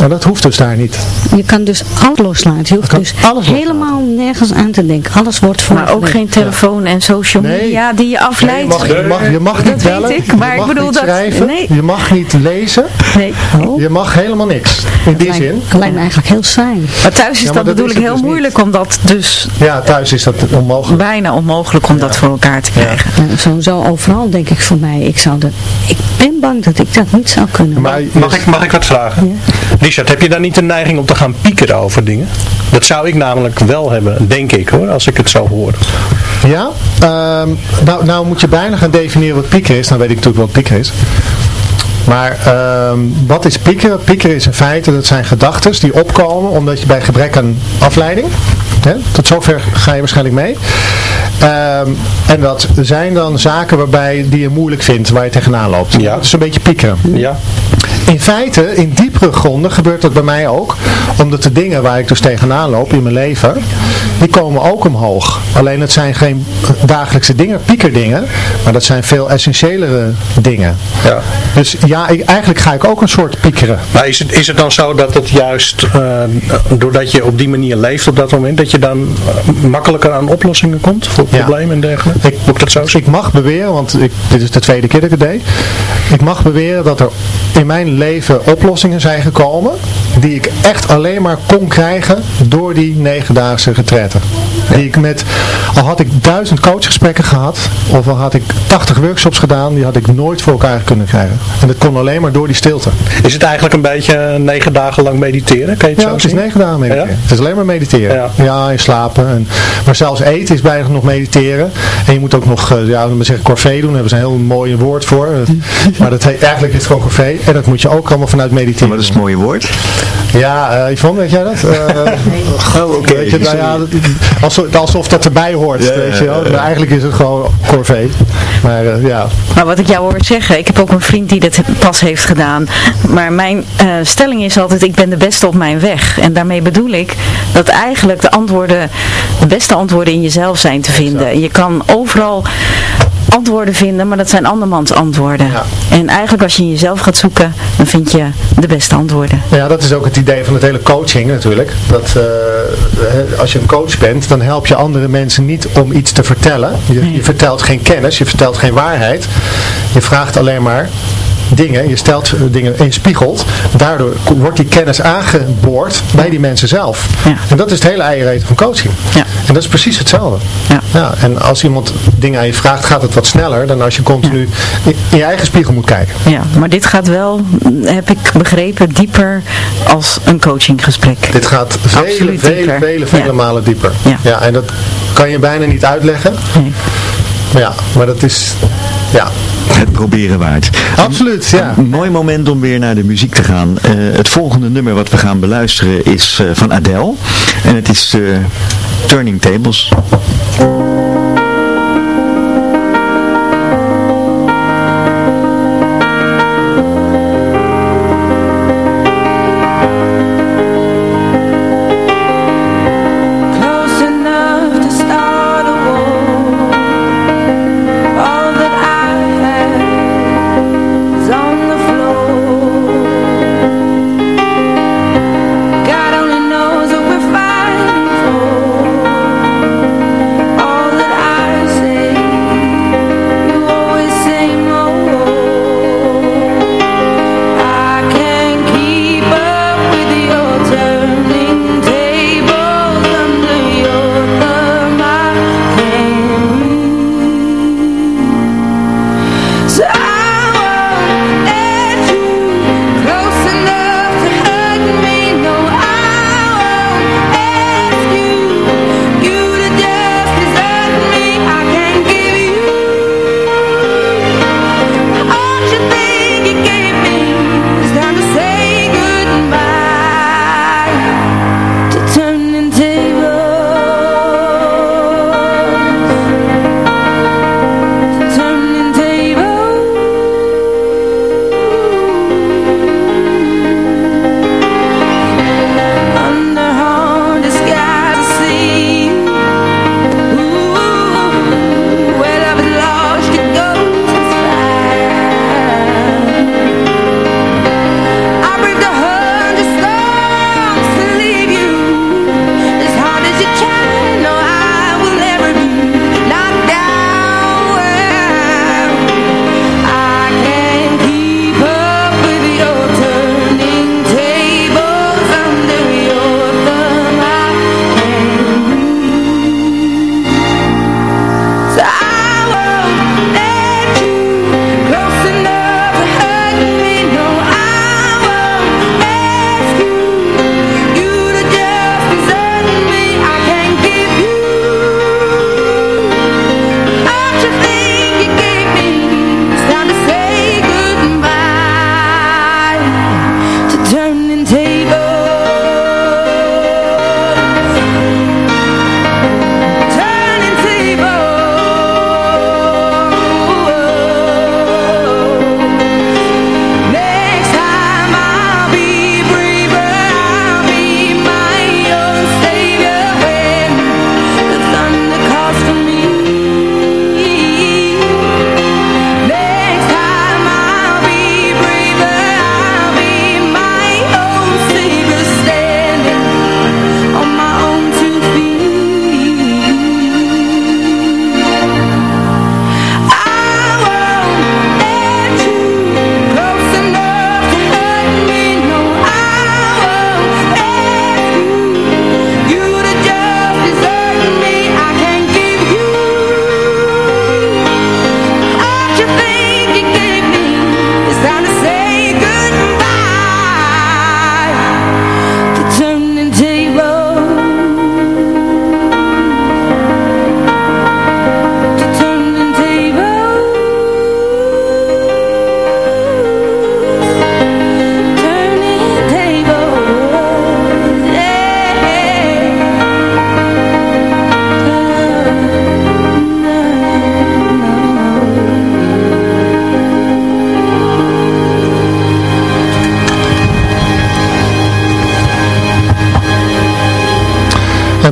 En dat hoeft dus daar niet. Je kan dus alles loslaten. Je hoeft dus helemaal nergens aan te denken. Alles wordt voor Maar ook geen telefoon en social media die je afleidt. Nee, je mag, je mag, je mag dat niet bellen, weet ik, maar je ik bedoel niet dat... schrijven, Nee, je mag niet lezen, nee. je mag helemaal niks. In die zin. Het lijkt me eigenlijk heel saai. Maar thuis is Ja, maar dat dat bedoel ik heel dus niet. moeilijk, omdat dus Ja, thuis is dat onmogelijk. bijna onmogelijk om dat voor elkaar te krijgen. Nou, sowieso overal denk ik voor mij. Ik, zou dat, ik ben bang dat ik dat niet zou kunnen. Maar Mag ik, mag ik wat vragen? Richard, heb je dan niet de neiging om te gaan piekeren over dingen? Dat zou ik namelijk wel hebben, denk ik hoor, als ik het zo hoor. Ja, ehm, nou, nou moet je bijna gaan definiëren wat piekeren is. Dan weet ik natuurlijk wat piekeren is. Maar ehm, wat is piekeren? Piekeren is in feite, dat zijn gedachten die opkomen omdat je bij gebrek aan afleiding, hè, tot zover ga je waarschijnlijk mee. Ehm, en dat zijn dan zaken waarbij die je moeilijk vindt, waar je tegenaan loopt. Ja. Dat is een beetje piekeren. Ja. In feite, in diepere gronden gebeurt dat bij mij ook. Omdat de dingen waar ik dus tegenaan loop in mijn leven, die komen ook omhoog. Alleen het zijn geen dagelijkse dingen, piekerdingen, maar dat zijn veel essentiëlere dingen. Ja. Dus ja, ik, eigenlijk ga ik ook een soort piekeren. Maar is het, is het dan zo dat het juist, eh, doordat je op die manier leeft op dat moment, dat je dan eh, makkelijker aan oplossingen komt voor Ja. problemen en dergelijke? Ik, Moet ik dat zo ik mag beweren, want ik, dit is de tweede keer dat ik het deed. Ik mag beweren dat er in mijn leven oplossingen zijn gekomen die ik echt alleen maar kon krijgen door die negendaagse retretten. Die ik met, al had ik duizend coachgesprekken gehad, of al had ik 80 workshops gedaan, die had ik nooit voor elkaar kunnen krijgen. En dat kon alleen maar door die stilte. Is het eigenlijk een beetje negen dagen lang mediteren? Kan je het Ja, zo het is negen dagen mediteren. Ja? Het is alleen maar mediteren. Ja. Ja, en slapen. En, maar zelfs eten is bijna nog mediteren. En je moet ook nog, eh, ja, we zeggen corvée doen. Daar hebben ze een heel mooi woord voor. Maar dat heet, eigenlijk is het gewoon corvée. En dat moet je ook allemaal vanuit mediteren. Maar dat is het mooie woord. Ja, eh Yvonne, weet jij dat? [LAUGHS] Eh, Oh, oké. je, nou ja, dat- alsof, alsof dat erbij hoort. Ja, weet je wel. Maar eigenlijk is het gewoon corvée. Maar eh, ja, Maar wat ik jou hoor zeggen, ik heb ook een vriend die dat pas heeft gedaan. Maar mijn eh, stelling is altijd, ik ben de beste op mijn weg. En daarmee bedoel ik dat eigenlijk de antwoorden, de beste antwoorden in jezelf zijn te vinden. Je kan overal antwoorden vinden, maar dat zijn andermans antwoorden. Ja. En eigenlijk als je in jezelf gaat zoeken, dan vind je de beste antwoorden. Ja, dat is ook het idee van het hele coaching natuurlijk. Dat eh, als je een coach bent, dan help je andere mensen niet om iets te vertellen. Je, je vertelt geen kennis, je vertelt geen waarheid. Je vraagt alleen maar dingen, je stelt eh, dingen en je spiegelt. Daardoor wordt die kennis aangeboord bij die mensen zelf. Ja. En dat is het hele eiereten van coaching. Ja. En dat is precies hetzelfde. Ja. en als iemand dingen aan je vraagt, gaat het wat sneller dan als je continu in, in je eigen spiegel moet kijken. Ja, maar dit gaat wel, heb ik begrepen, dieper als een coachinggesprek. Dit gaat vele, Absoluut vele, dieper. vele, vele Ja. malen dieper. Ja. en dat kan je bijna niet uitleggen. Nee. Maar ja, maar dat is, ja, Het proberen waard. absoluut, ja. Een mooi moment om weer naar de muziek te gaan. Eh, het volgende nummer wat we gaan beluisteren is eh, van Adele. En het is eh, Turning Tables.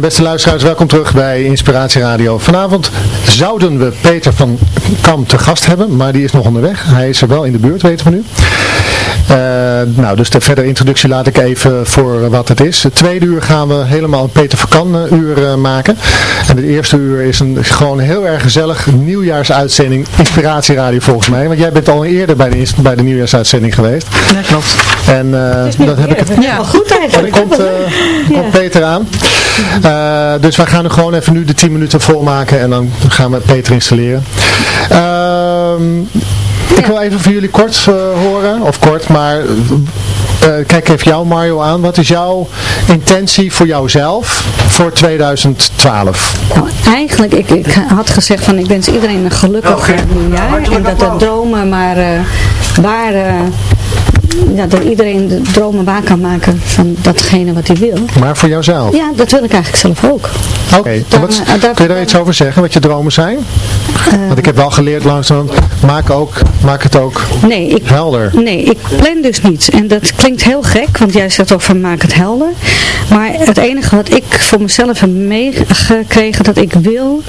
Beste luisteraars, welkom terug bij Inspiratie Radio. Vanavond zouden we Peter van Kam te gast hebben, maar die is nog onderweg. Hij is er wel in de buurt, weten we nu. Eh, nou, dus de verdere introductie laat ik even voor wat het is. Het tweede uur gaan we helemaal een Peter van Kan eh, uur eh, maken. En het eerste uur is een gewoon heel erg gezellig nieuwjaarsuitzending Inspiratie Radio volgens mij. Want jij bent al eerder bij de, ins- bij de nieuwjaarsuitzending geweest. Ja, klopt. En eh, dat heb ik het Ja, goed eigenlijk. komt, eh, [LAUGHS] komt Peter aan. Eh, dus wij gaan nu gewoon even nu de 10 minuten volmaken en dan gaan we Peter installeren. Ehm, ik wil even van jullie kort eh, horen, of kort, maar eh, kijk even jou Mario aan. Wat is jouw intentie voor jouzelf voor 2012? Nou, eigenlijk, ik, ik had gezegd van ik wens iedereen een gelukkig eh, nieuwjaar. En dat de dromen maar eh, waar, eh, ja, dat iedereen de dromen waar kan maken van datgene wat hij wil. Maar voor jouzelf? Ja, dat wil ik eigenlijk zelf ook. Oké, eh, kun je daar iets over zeggen, wat je dromen zijn? Want ik heb wel geleerd langzaam, maak, ook, maak het ook Nee, ik, helder. Nee, ik plan dus niets. En dat klinkt heel gek, want jij zegt ook van maak het helder. Maar het enige wat ik voor mezelf heb meegekregen, dat ik wil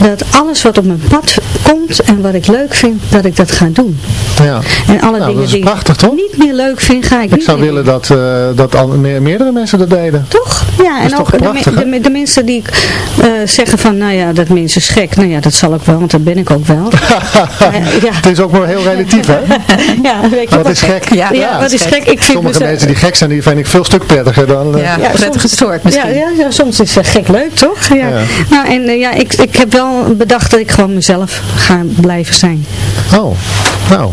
dat alles wat op mijn pad komt en wat ik leuk vind, dat ik dat ga doen. Ja. En alle Nou, dingen dat is die prachtig, toch? niet meer leuk vind, ga ik, Ik zou willen dat, eh, dat al, meer, meerdere mensen dat deden. Toch? Ja, en ook de, prachtig, de, de mensen die eh, zeggen van, nou ja, dat mens is gek. Nou ja, dat zal ik wel, want dat ben ik ook wel. [LAUGHS] Maar, ja. Het is ook maar heel relatief, hè? [LAUGHS] ja, weet je Wat is gek? Ja, ja, wat is gek? Ik vind Sommige mezelf- mensen die gek zijn, die vind ik veel stuk prettiger dan... eh, Ja, Ja, prettige soms- soort misschien. Ja, ja, ja, soms is het gek leuk, toch? Ja. Ja. Nou, en eh, ja, ik, ik heb wel bedacht dat ik gewoon mezelf ga blijven zijn. Oh, nou.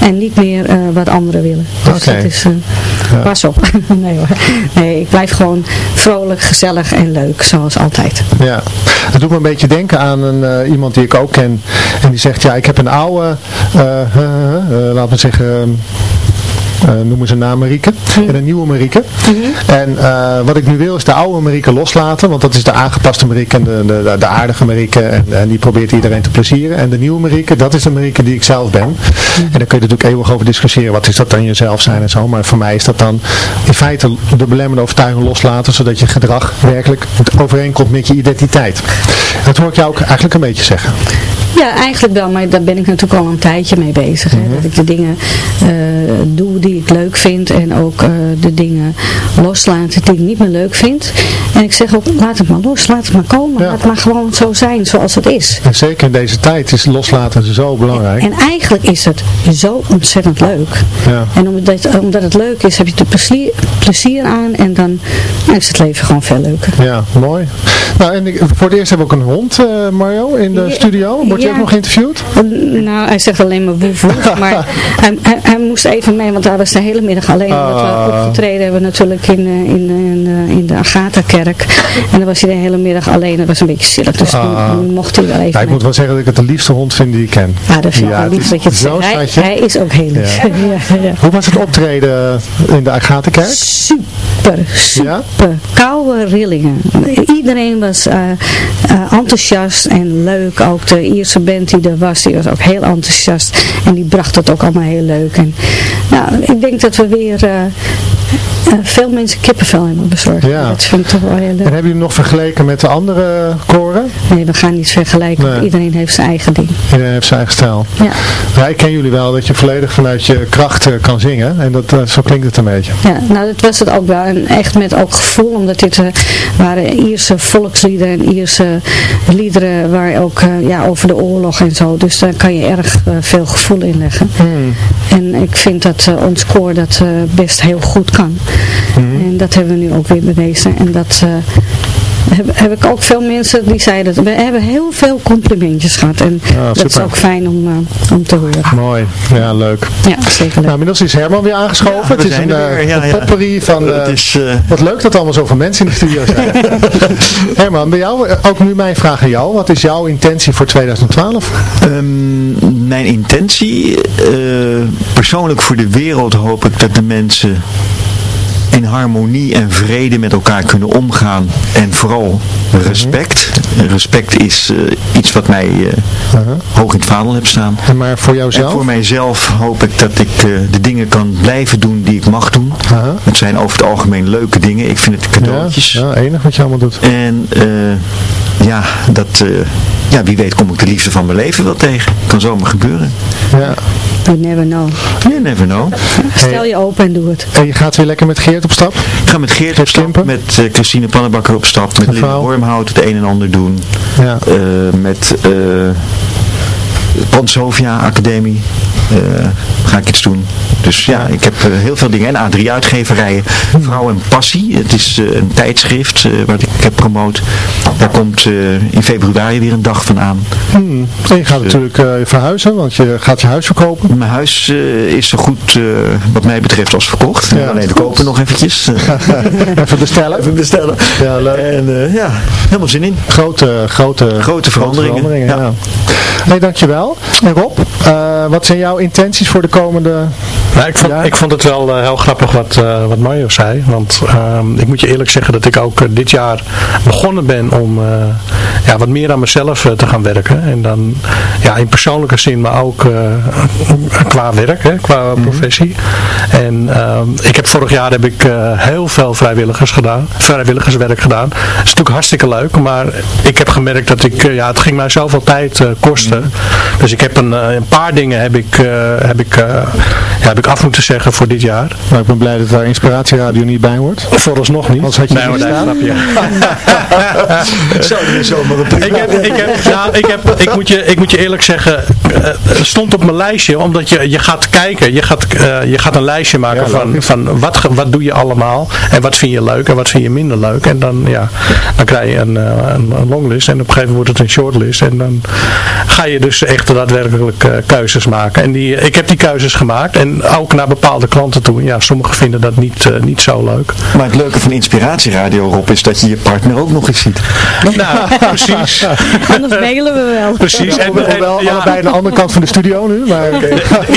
En niet meer eh, wat anderen willen. Dus dat is, eh, pas op. [LAUGHS] nee hoor. Nee, ik blijf gewoon vrolijk, gezellig en leuk, zoals altijd. Ja, het doet me een beetje denken aan een, eh, iemand die ik ook ken. En die zegt, ja, ik heb een oude, laten we zeggen, noemen ze naam Marieke. En een nieuwe Marieke. En eh, wat ik nu wil is de oude Marieke loslaten. Want dat is de aangepaste Marieke en de, de, de aardige Marieke. En, en die probeert iedereen te plezieren. En de nieuwe Marieke, dat is de Marieke die ik zelf ben. En daar kun je natuurlijk eeuwig over discussiëren. Wat is dat dan jezelf zijn en zo. Maar voor mij is dat dan in feite de belemmerende overtuiging loslaten. Zodat je gedrag werkelijk overeenkomt met je identiteit. Dat hoor ik jou ook eigenlijk een beetje zeggen. Ja, eigenlijk wel, maar daar ben ik natuurlijk al een tijdje mee bezig. Hè? Dat ik de dingen eh, doe die ik leuk vind en ook eh, de dingen loslaat die ik niet meer leuk vind. En ik zeg ook, laat het maar los, laat het maar komen, Ja. laat het maar gewoon zo zijn zoals het is. En zeker in deze tijd is loslaten zo belangrijk. En eigenlijk is het zo ontzettend leuk. Ja. En omdat, omdat het leuk is, heb je er plezier, plezier aan en dan is het leven gewoon veel leuker. Ja, mooi. Nou, en ik- voor het eerst hebben we ook een hond, eh, Mario, in de Ja, studio. Je ja. ook nog geïnterviewd? Nou, hij zegt alleen maar woef woef, [LAUGHS] maar hij, hij, hij moest even mee, want hij was de hele middag alleen. Omdat Ah. we opgetreden hebben natuurlijk in, eh, in, in, eh, in de Agatha-kerk. En dan was hij de hele middag alleen. Dat was een beetje zielig, dus Ah. toen mocht hij wel even Ja, ik mee. moet wel zeggen dat ik het de liefste hond vind die ik ken. Ja, dat vind ik Ja, lief dat je het zo zegt. Hij, hij is ook heel lief. Ja. [LAUGHS] Hoe was het optreden in de Agatenkerk? Super, super. Koude rillingen. Iedereen was eh, eh, enthousiast en leuk. Ook de Ierse band die er was, die was ook heel enthousiast. En die bracht het ook allemaal heel leuk. En, nou, ik denk dat we weer eh, eh, veel mensen kippenvel hebben bezorgd. Ja. Dat vind ik toch wel heel En leuk. hebben jullie nog vergeleken met de andere koren? Nee, we gaan niet vergelijken. Nee. Iedereen heeft zijn eigen ding. Iedereen heeft zijn eigen stijl. Ja. Ja, ik ken jullie wel dat je volledig vanuit je kracht eh, kan zingen. En dat, zo klinkt het een beetje. Ja, nou dat was het ook wel. En echt met ook gevoel, omdat dit eh, waren Ierse volksliederen en Ierse liederen waar ook ja, over de oorlog en zo. Dus daar kan je erg eh, veel gevoel in leggen. Hmm. En ik vind dat eh, ons koor dat eh, best heel goed kan. En dat hebben we nu ook weer bewezen. En dat... eh, heb, heb ik ook veel mensen die zeiden, dat we hebben heel veel complimentjes gehad. En Ja, dat is ook fijn om, eh, om te horen. Mooi. Ja, leuk. Ja, zeker leuk. Nou, inmiddels is Herman weer aangeschoven. Ja, we het is een, er eh, weer. Ja, een ja. potpourri van... eh, Het is, eh, Wat leuk dat er allemaal zoveel mensen in de studio zijn. [LAUGHS] Herman, bij jou, eh, ook nu mijn vraag aan jou. Wat is jouw intentie voor 2012? Ehm, mijn intentie, eh, persoonlijk voor de wereld hoop ik dat de mensen in harmonie en vrede met elkaar kunnen omgaan. En vooral respect. Respect is eh, iets wat mij eh, hoog in het vaandel heb staan. En maar voor En jouzelf? voor mijzelf hoop ik dat ik eh, de dingen kan blijven doen die ik mag doen. Het zijn over het algemeen leuke dingen. Ik vind het cadeautjes. Ja, ja, enig wat je allemaal doet. En eh, ja, dat, eh, ja, wie weet kom ik de liefde van mijn leven wel tegen. Kan zomaar gebeuren. Ja. You never know. You never know. Stel je open en doe het. En je gaat weer lekker met Geert op stap? Ik ga met Geert op stap, met eh, Christine Pannenbakker op stap, met Linda Wormhout het een en ander doen. Ja. Eh, met eh Pansovia Academie eh, ga ik iets doen. Dus ja, ik heb eh, heel veel dingen. En A3 uitgeverijen. Vrouw en Passie. Het is eh, een tijdschrift wat ik heb promoot. Daar komt in februari weer een dag van aan. Hmm. En je gaat natuurlijk verhuizen, want je gaat je huis verkopen. Mijn huis is zo goed wat mij betreft als verkocht. Ja, Alleen de kopen nog eventjes. [LAUGHS] Even bestellen. Even bestellen. Ja, leuk. En ja, helemaal zin in. Grote, grote, Grote veranderingen. ja. Ja. Nee, dankjewel. En Rob, eh, wat zijn jouw intenties voor de komende... Nou, ik, vond, Ja. ik vond het wel eh, heel grappig wat, eh wat Mario zei. Want ehm, ik moet je eerlijk zeggen dat ik ook eh, dit jaar begonnen ben om ja, wat meer aan mezelf te gaan werken. En dan ja, in persoonlijke zin, maar ook qua werk, hè, qua professie. En ehm, ik heb vorig jaar heb ik heel veel vrijwilligers gedaan, vrijwilligerswerk gedaan. Dat is natuurlijk hartstikke leuk, maar ik heb gemerkt dat ik, ja, het ging mij zoveel tijd kosten. Dus ik heb een, een paar dingen heb ik, heb, ik, ja, ik af moeten zeggen voor dit jaar. Nou, ik ben blij dat daar Inspiratieradio niet bij hoort. Vooralsnog niet. Anders had je nee, niet maar staan. snap je. [LAUGHS] Zo, is zomaar een ik, heb, ik, heb, nou, ik, heb, ik, moet je, ik moet je eerlijk zeggen, eh, het stond op mijn lijstje, omdat je, je gaat kijken, je gaat, eh, je gaat een lijstje maken Ja, van, van wat, wat doe je allemaal en wat vind je leuk en wat vind je minder leuk. En dan, ja, dan krijg je een, eh, een, een longlist en op een gegeven moment wordt het een shortlist en dan ga je dus echt daadwerkelijk keuzes maken. En die, ik heb die keuzes gemaakt en ook naar bepaalde klanten toe. Ja, sommigen vinden dat niet, eh, niet zo leuk. Maar het leuke van Inspiratieradio, Rob, is dat je je partner ook nog eens ziet. Nou, precies. [LAUGHS] Anders mailen we wel. Precies. En, En, en- wel ja, allebei aan de andere kant van de studio nu, maar...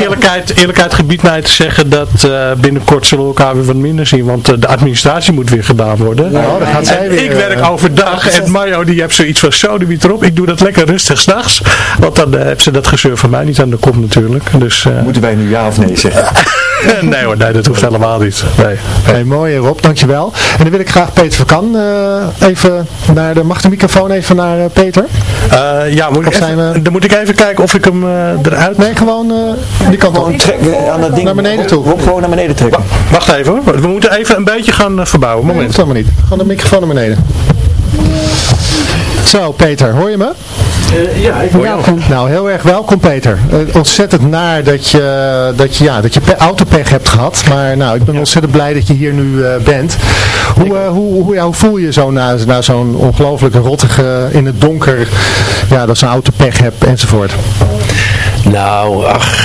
eerlijkheid, eerlijkheid gebiedt mij te zeggen dat eh, binnenkort zullen we elkaar weer wat minder zien, want eh, de administratie moet weer gedaan worden. Nou, dan gaat zij En weer, ik werk overdag [LAUGHS] en Mario die heeft zoiets van zo de erop. Ik doe dat lekker rustig s'nachts, want dan heeft ze dat gezeur van mij niet aan de kop natuurlijk. Dus eh, Moeten wij nu ja of nee zeggen? [LAUGHS] nee hoor, nee, dat hoeft helemaal niet. Nee. Hey, mooi Rob, dankjewel. En dan wil ik graag Peter Verkan eh even naar de... Mag de microfoon even naar eh, Peter? Eh, ja, moet ik zijn dan moet ik even kijken of ik hem eh, eruit... Nee, gewoon eh, die kant op. Trek, aan dat ding. Naar beneden toe. Rob, gewoon naar beneden trekken. Wacht even hoor, we moeten even een beetje gaan eh, verbouwen. Nee, Moment. hoeft helemaal niet. Gewoon de microfoon naar beneden. Zo, Peter, hoor je me? ja, ik hoor. Welkom. Nou, heel erg welkom Peter. Eh, ontzettend naar dat je, dat je, ja, dat je pe- autopech hebt gehad. Maar nou, ik ben ontzettend blij dat je hier nu eh, bent. Hoe, eh, hoe, hoe, ja, hoe voel je je zo na, na zo'n ongelooflijke rottige in het donker, ja, dat ze een autopech hebt enzovoort? Nou, ach.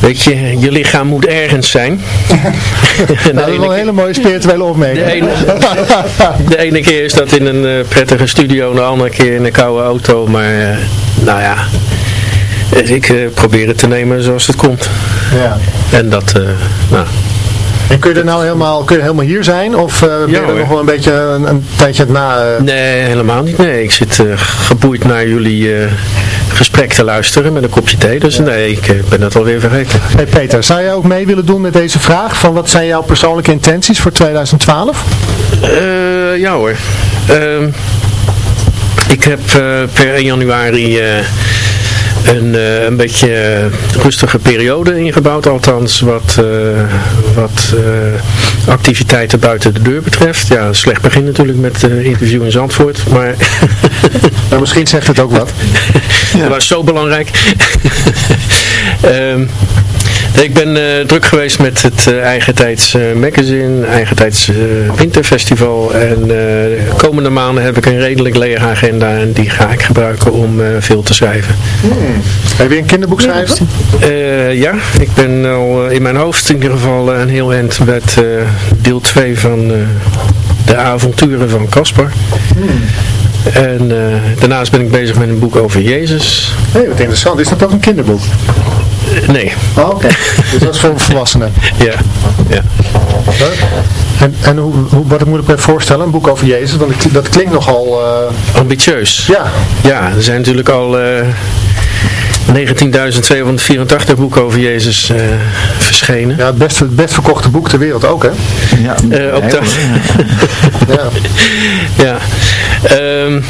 Weet je, je lichaam moet ergens zijn. Nou, [LAUGHS] dat is wel een hele mooie spirituele opmerking. De ene, de ene keer is dat in een eh, prettige studio, de andere keer in een koude auto. Maar eh, nou ja, eh, ik eh, probeer het te nemen zoals het komt. Ja. En dat, nou, En kun je er nou helemaal, kun je helemaal hier zijn? Of eh, ben je er nog wel een beetje een, een tijdje het na... eh, nee, helemaal niet. Nee, ik zit eh, geboeid naar jullie gesprek te luisteren met een kopje thee. Dus nee, ik ben dat alweer vergeten. Hey Peter, zou jij ook mee willen doen met deze vraag? Van wat zijn jouw persoonlijke intenties voor 2012? Eh, ja hoor. Ehm, ik heb per 1 januari een, eh, een beetje rustige periode ingebouwd. Althans wat, eh, wat eh, activiteiten buiten de deur betreft. Ja, slecht begin natuurlijk met eh interview in Zandvoort. Maar [LAUGHS] Nou, misschien zegt het ook wat. [LAUGHS] dat was zo belangrijk. Nee, [LAUGHS] ik ben eh, druk geweest met het eh, Eigentijds eh, Magazine, Eigentijds eh, Winterfestival. En de komende maanden heb ik een redelijk lege agenda en die ga ik gebruiken om veel te schrijven. Heb je een kinderboek schrijven? Ja, ik ben al in mijn hoofd in ieder geval een heel eind met deel 2 van de avonturen van Caspar. En eh, daarnaast ben ik bezig met een boek over Jezus. Hé, wat interessant. Is dat ook een kinderboek? Nee. Oh, oké. Dus dat is voor volwassenen. [LAUGHS] Ja, ja. En, en hoe, hoe, wat moet ik me voorstellen, een boek over Jezus? Want ik- dat klinkt nogal... eh, Ambitieus. Ja. Ja, er zijn natuurlijk al eh 19.284 boeken over Jezus eh, verschenen. Ja, het best, het best verkochte boek ter wereld ook, hè? Ja, Eh, ook dat. Ja. [LAUGHS] [LAUGHS] ja. Ehm,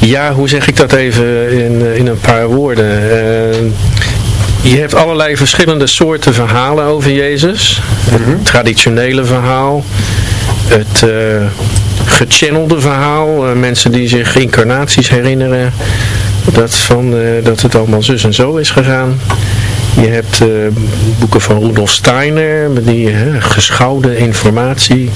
ja, hoe zeg ik dat even in, in een paar woorden? Ehm, je hebt allerlei verschillende soorten verhalen over Jezus. Het traditionele verhaal. Het eh gechannelde verhaal. eh, mensen die zich incarnaties herinneren. Dat, van, eh, dat het allemaal zus en zo is gegaan. Je hebt boeken van Rudolf Steiner. met Die geschouwde informatie.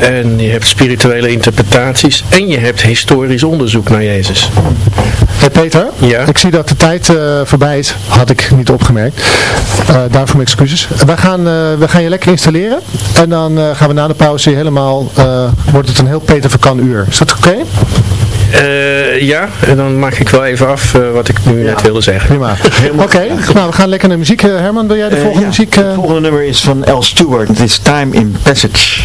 En je hebt spirituele interpretaties. En je hebt historisch onderzoek naar Jezus. Hey Peter, Ja? ik zie dat de tijd eh, voorbij is. Had ik niet opgemerkt. Eh, daarvoor mijn excuses. Wij gaan, eh, we gaan je lekker installeren. En dan eh, gaan we na de pauze helemaal... eh, wordt het een heel Peter van Kan uur. Is dat oké? Eh, ja, en dan maak ik wel even af wat ik nu net wilde zeggen. Prima. Oké, nou we gaan lekker naar muziek. Herman, wil jij de volgende ja, muziek... eh, Het volgende nummer is van L. Stewart. Het is Time in Passage.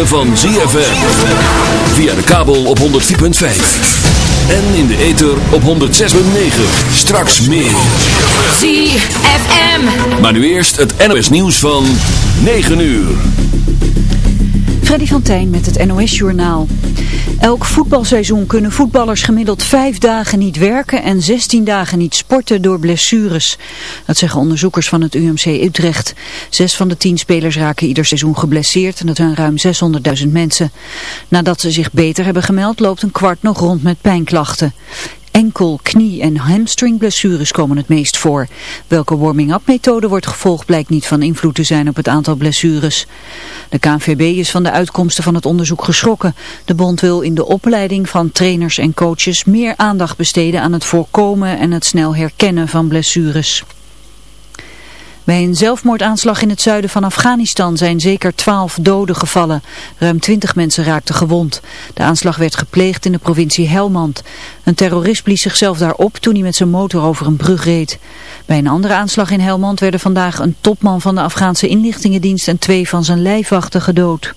Ritme van ZFM. Via de kabel op 104.5. En in de ether op 106.9. Straks meer. ZFM. Maar nu eerst het NOS nieuws van 9 uur. Freddy van Tijn met het NOS-journaal. Elk voetbalseizoen kunnen voetballers gemiddeld vijf dagen niet werken en 16 dagen niet sporten door blessures. Dat zeggen onderzoekers van het UMC Utrecht. Zes van de tien spelers raken ieder seizoen geblesseerd en dat zijn ruim 600.000 mensen. Nadat ze zich beter hebben gemeld loopt een kwart nog rond met pijnklachten. Enkel, knie- en hamstringblessures komen het meest voor. Welke warming-up methode wordt gevolgd blijkt niet van invloed te zijn op het aantal blessures. De KNVB is van de uitkomsten van het onderzoek geschrokken. De bond wil in de opleiding van trainers en coaches meer aandacht besteden aan het voorkomen en het snel herkennen van blessures. Bij een zelfmoordaanslag in het zuiden van Afghanistan zijn zeker twaalf doden gevallen. Ruim twintig mensen raakten gewond. De aanslag werd gepleegd in de provincie Helmand. Een terrorist blies zichzelf daar op toen hij met zijn motor over een brug reed. Bij een andere aanslag in Helmand werden vandaag een topman van de Afghaanse inlichtingendienst en twee van zijn lijfwachten gedood.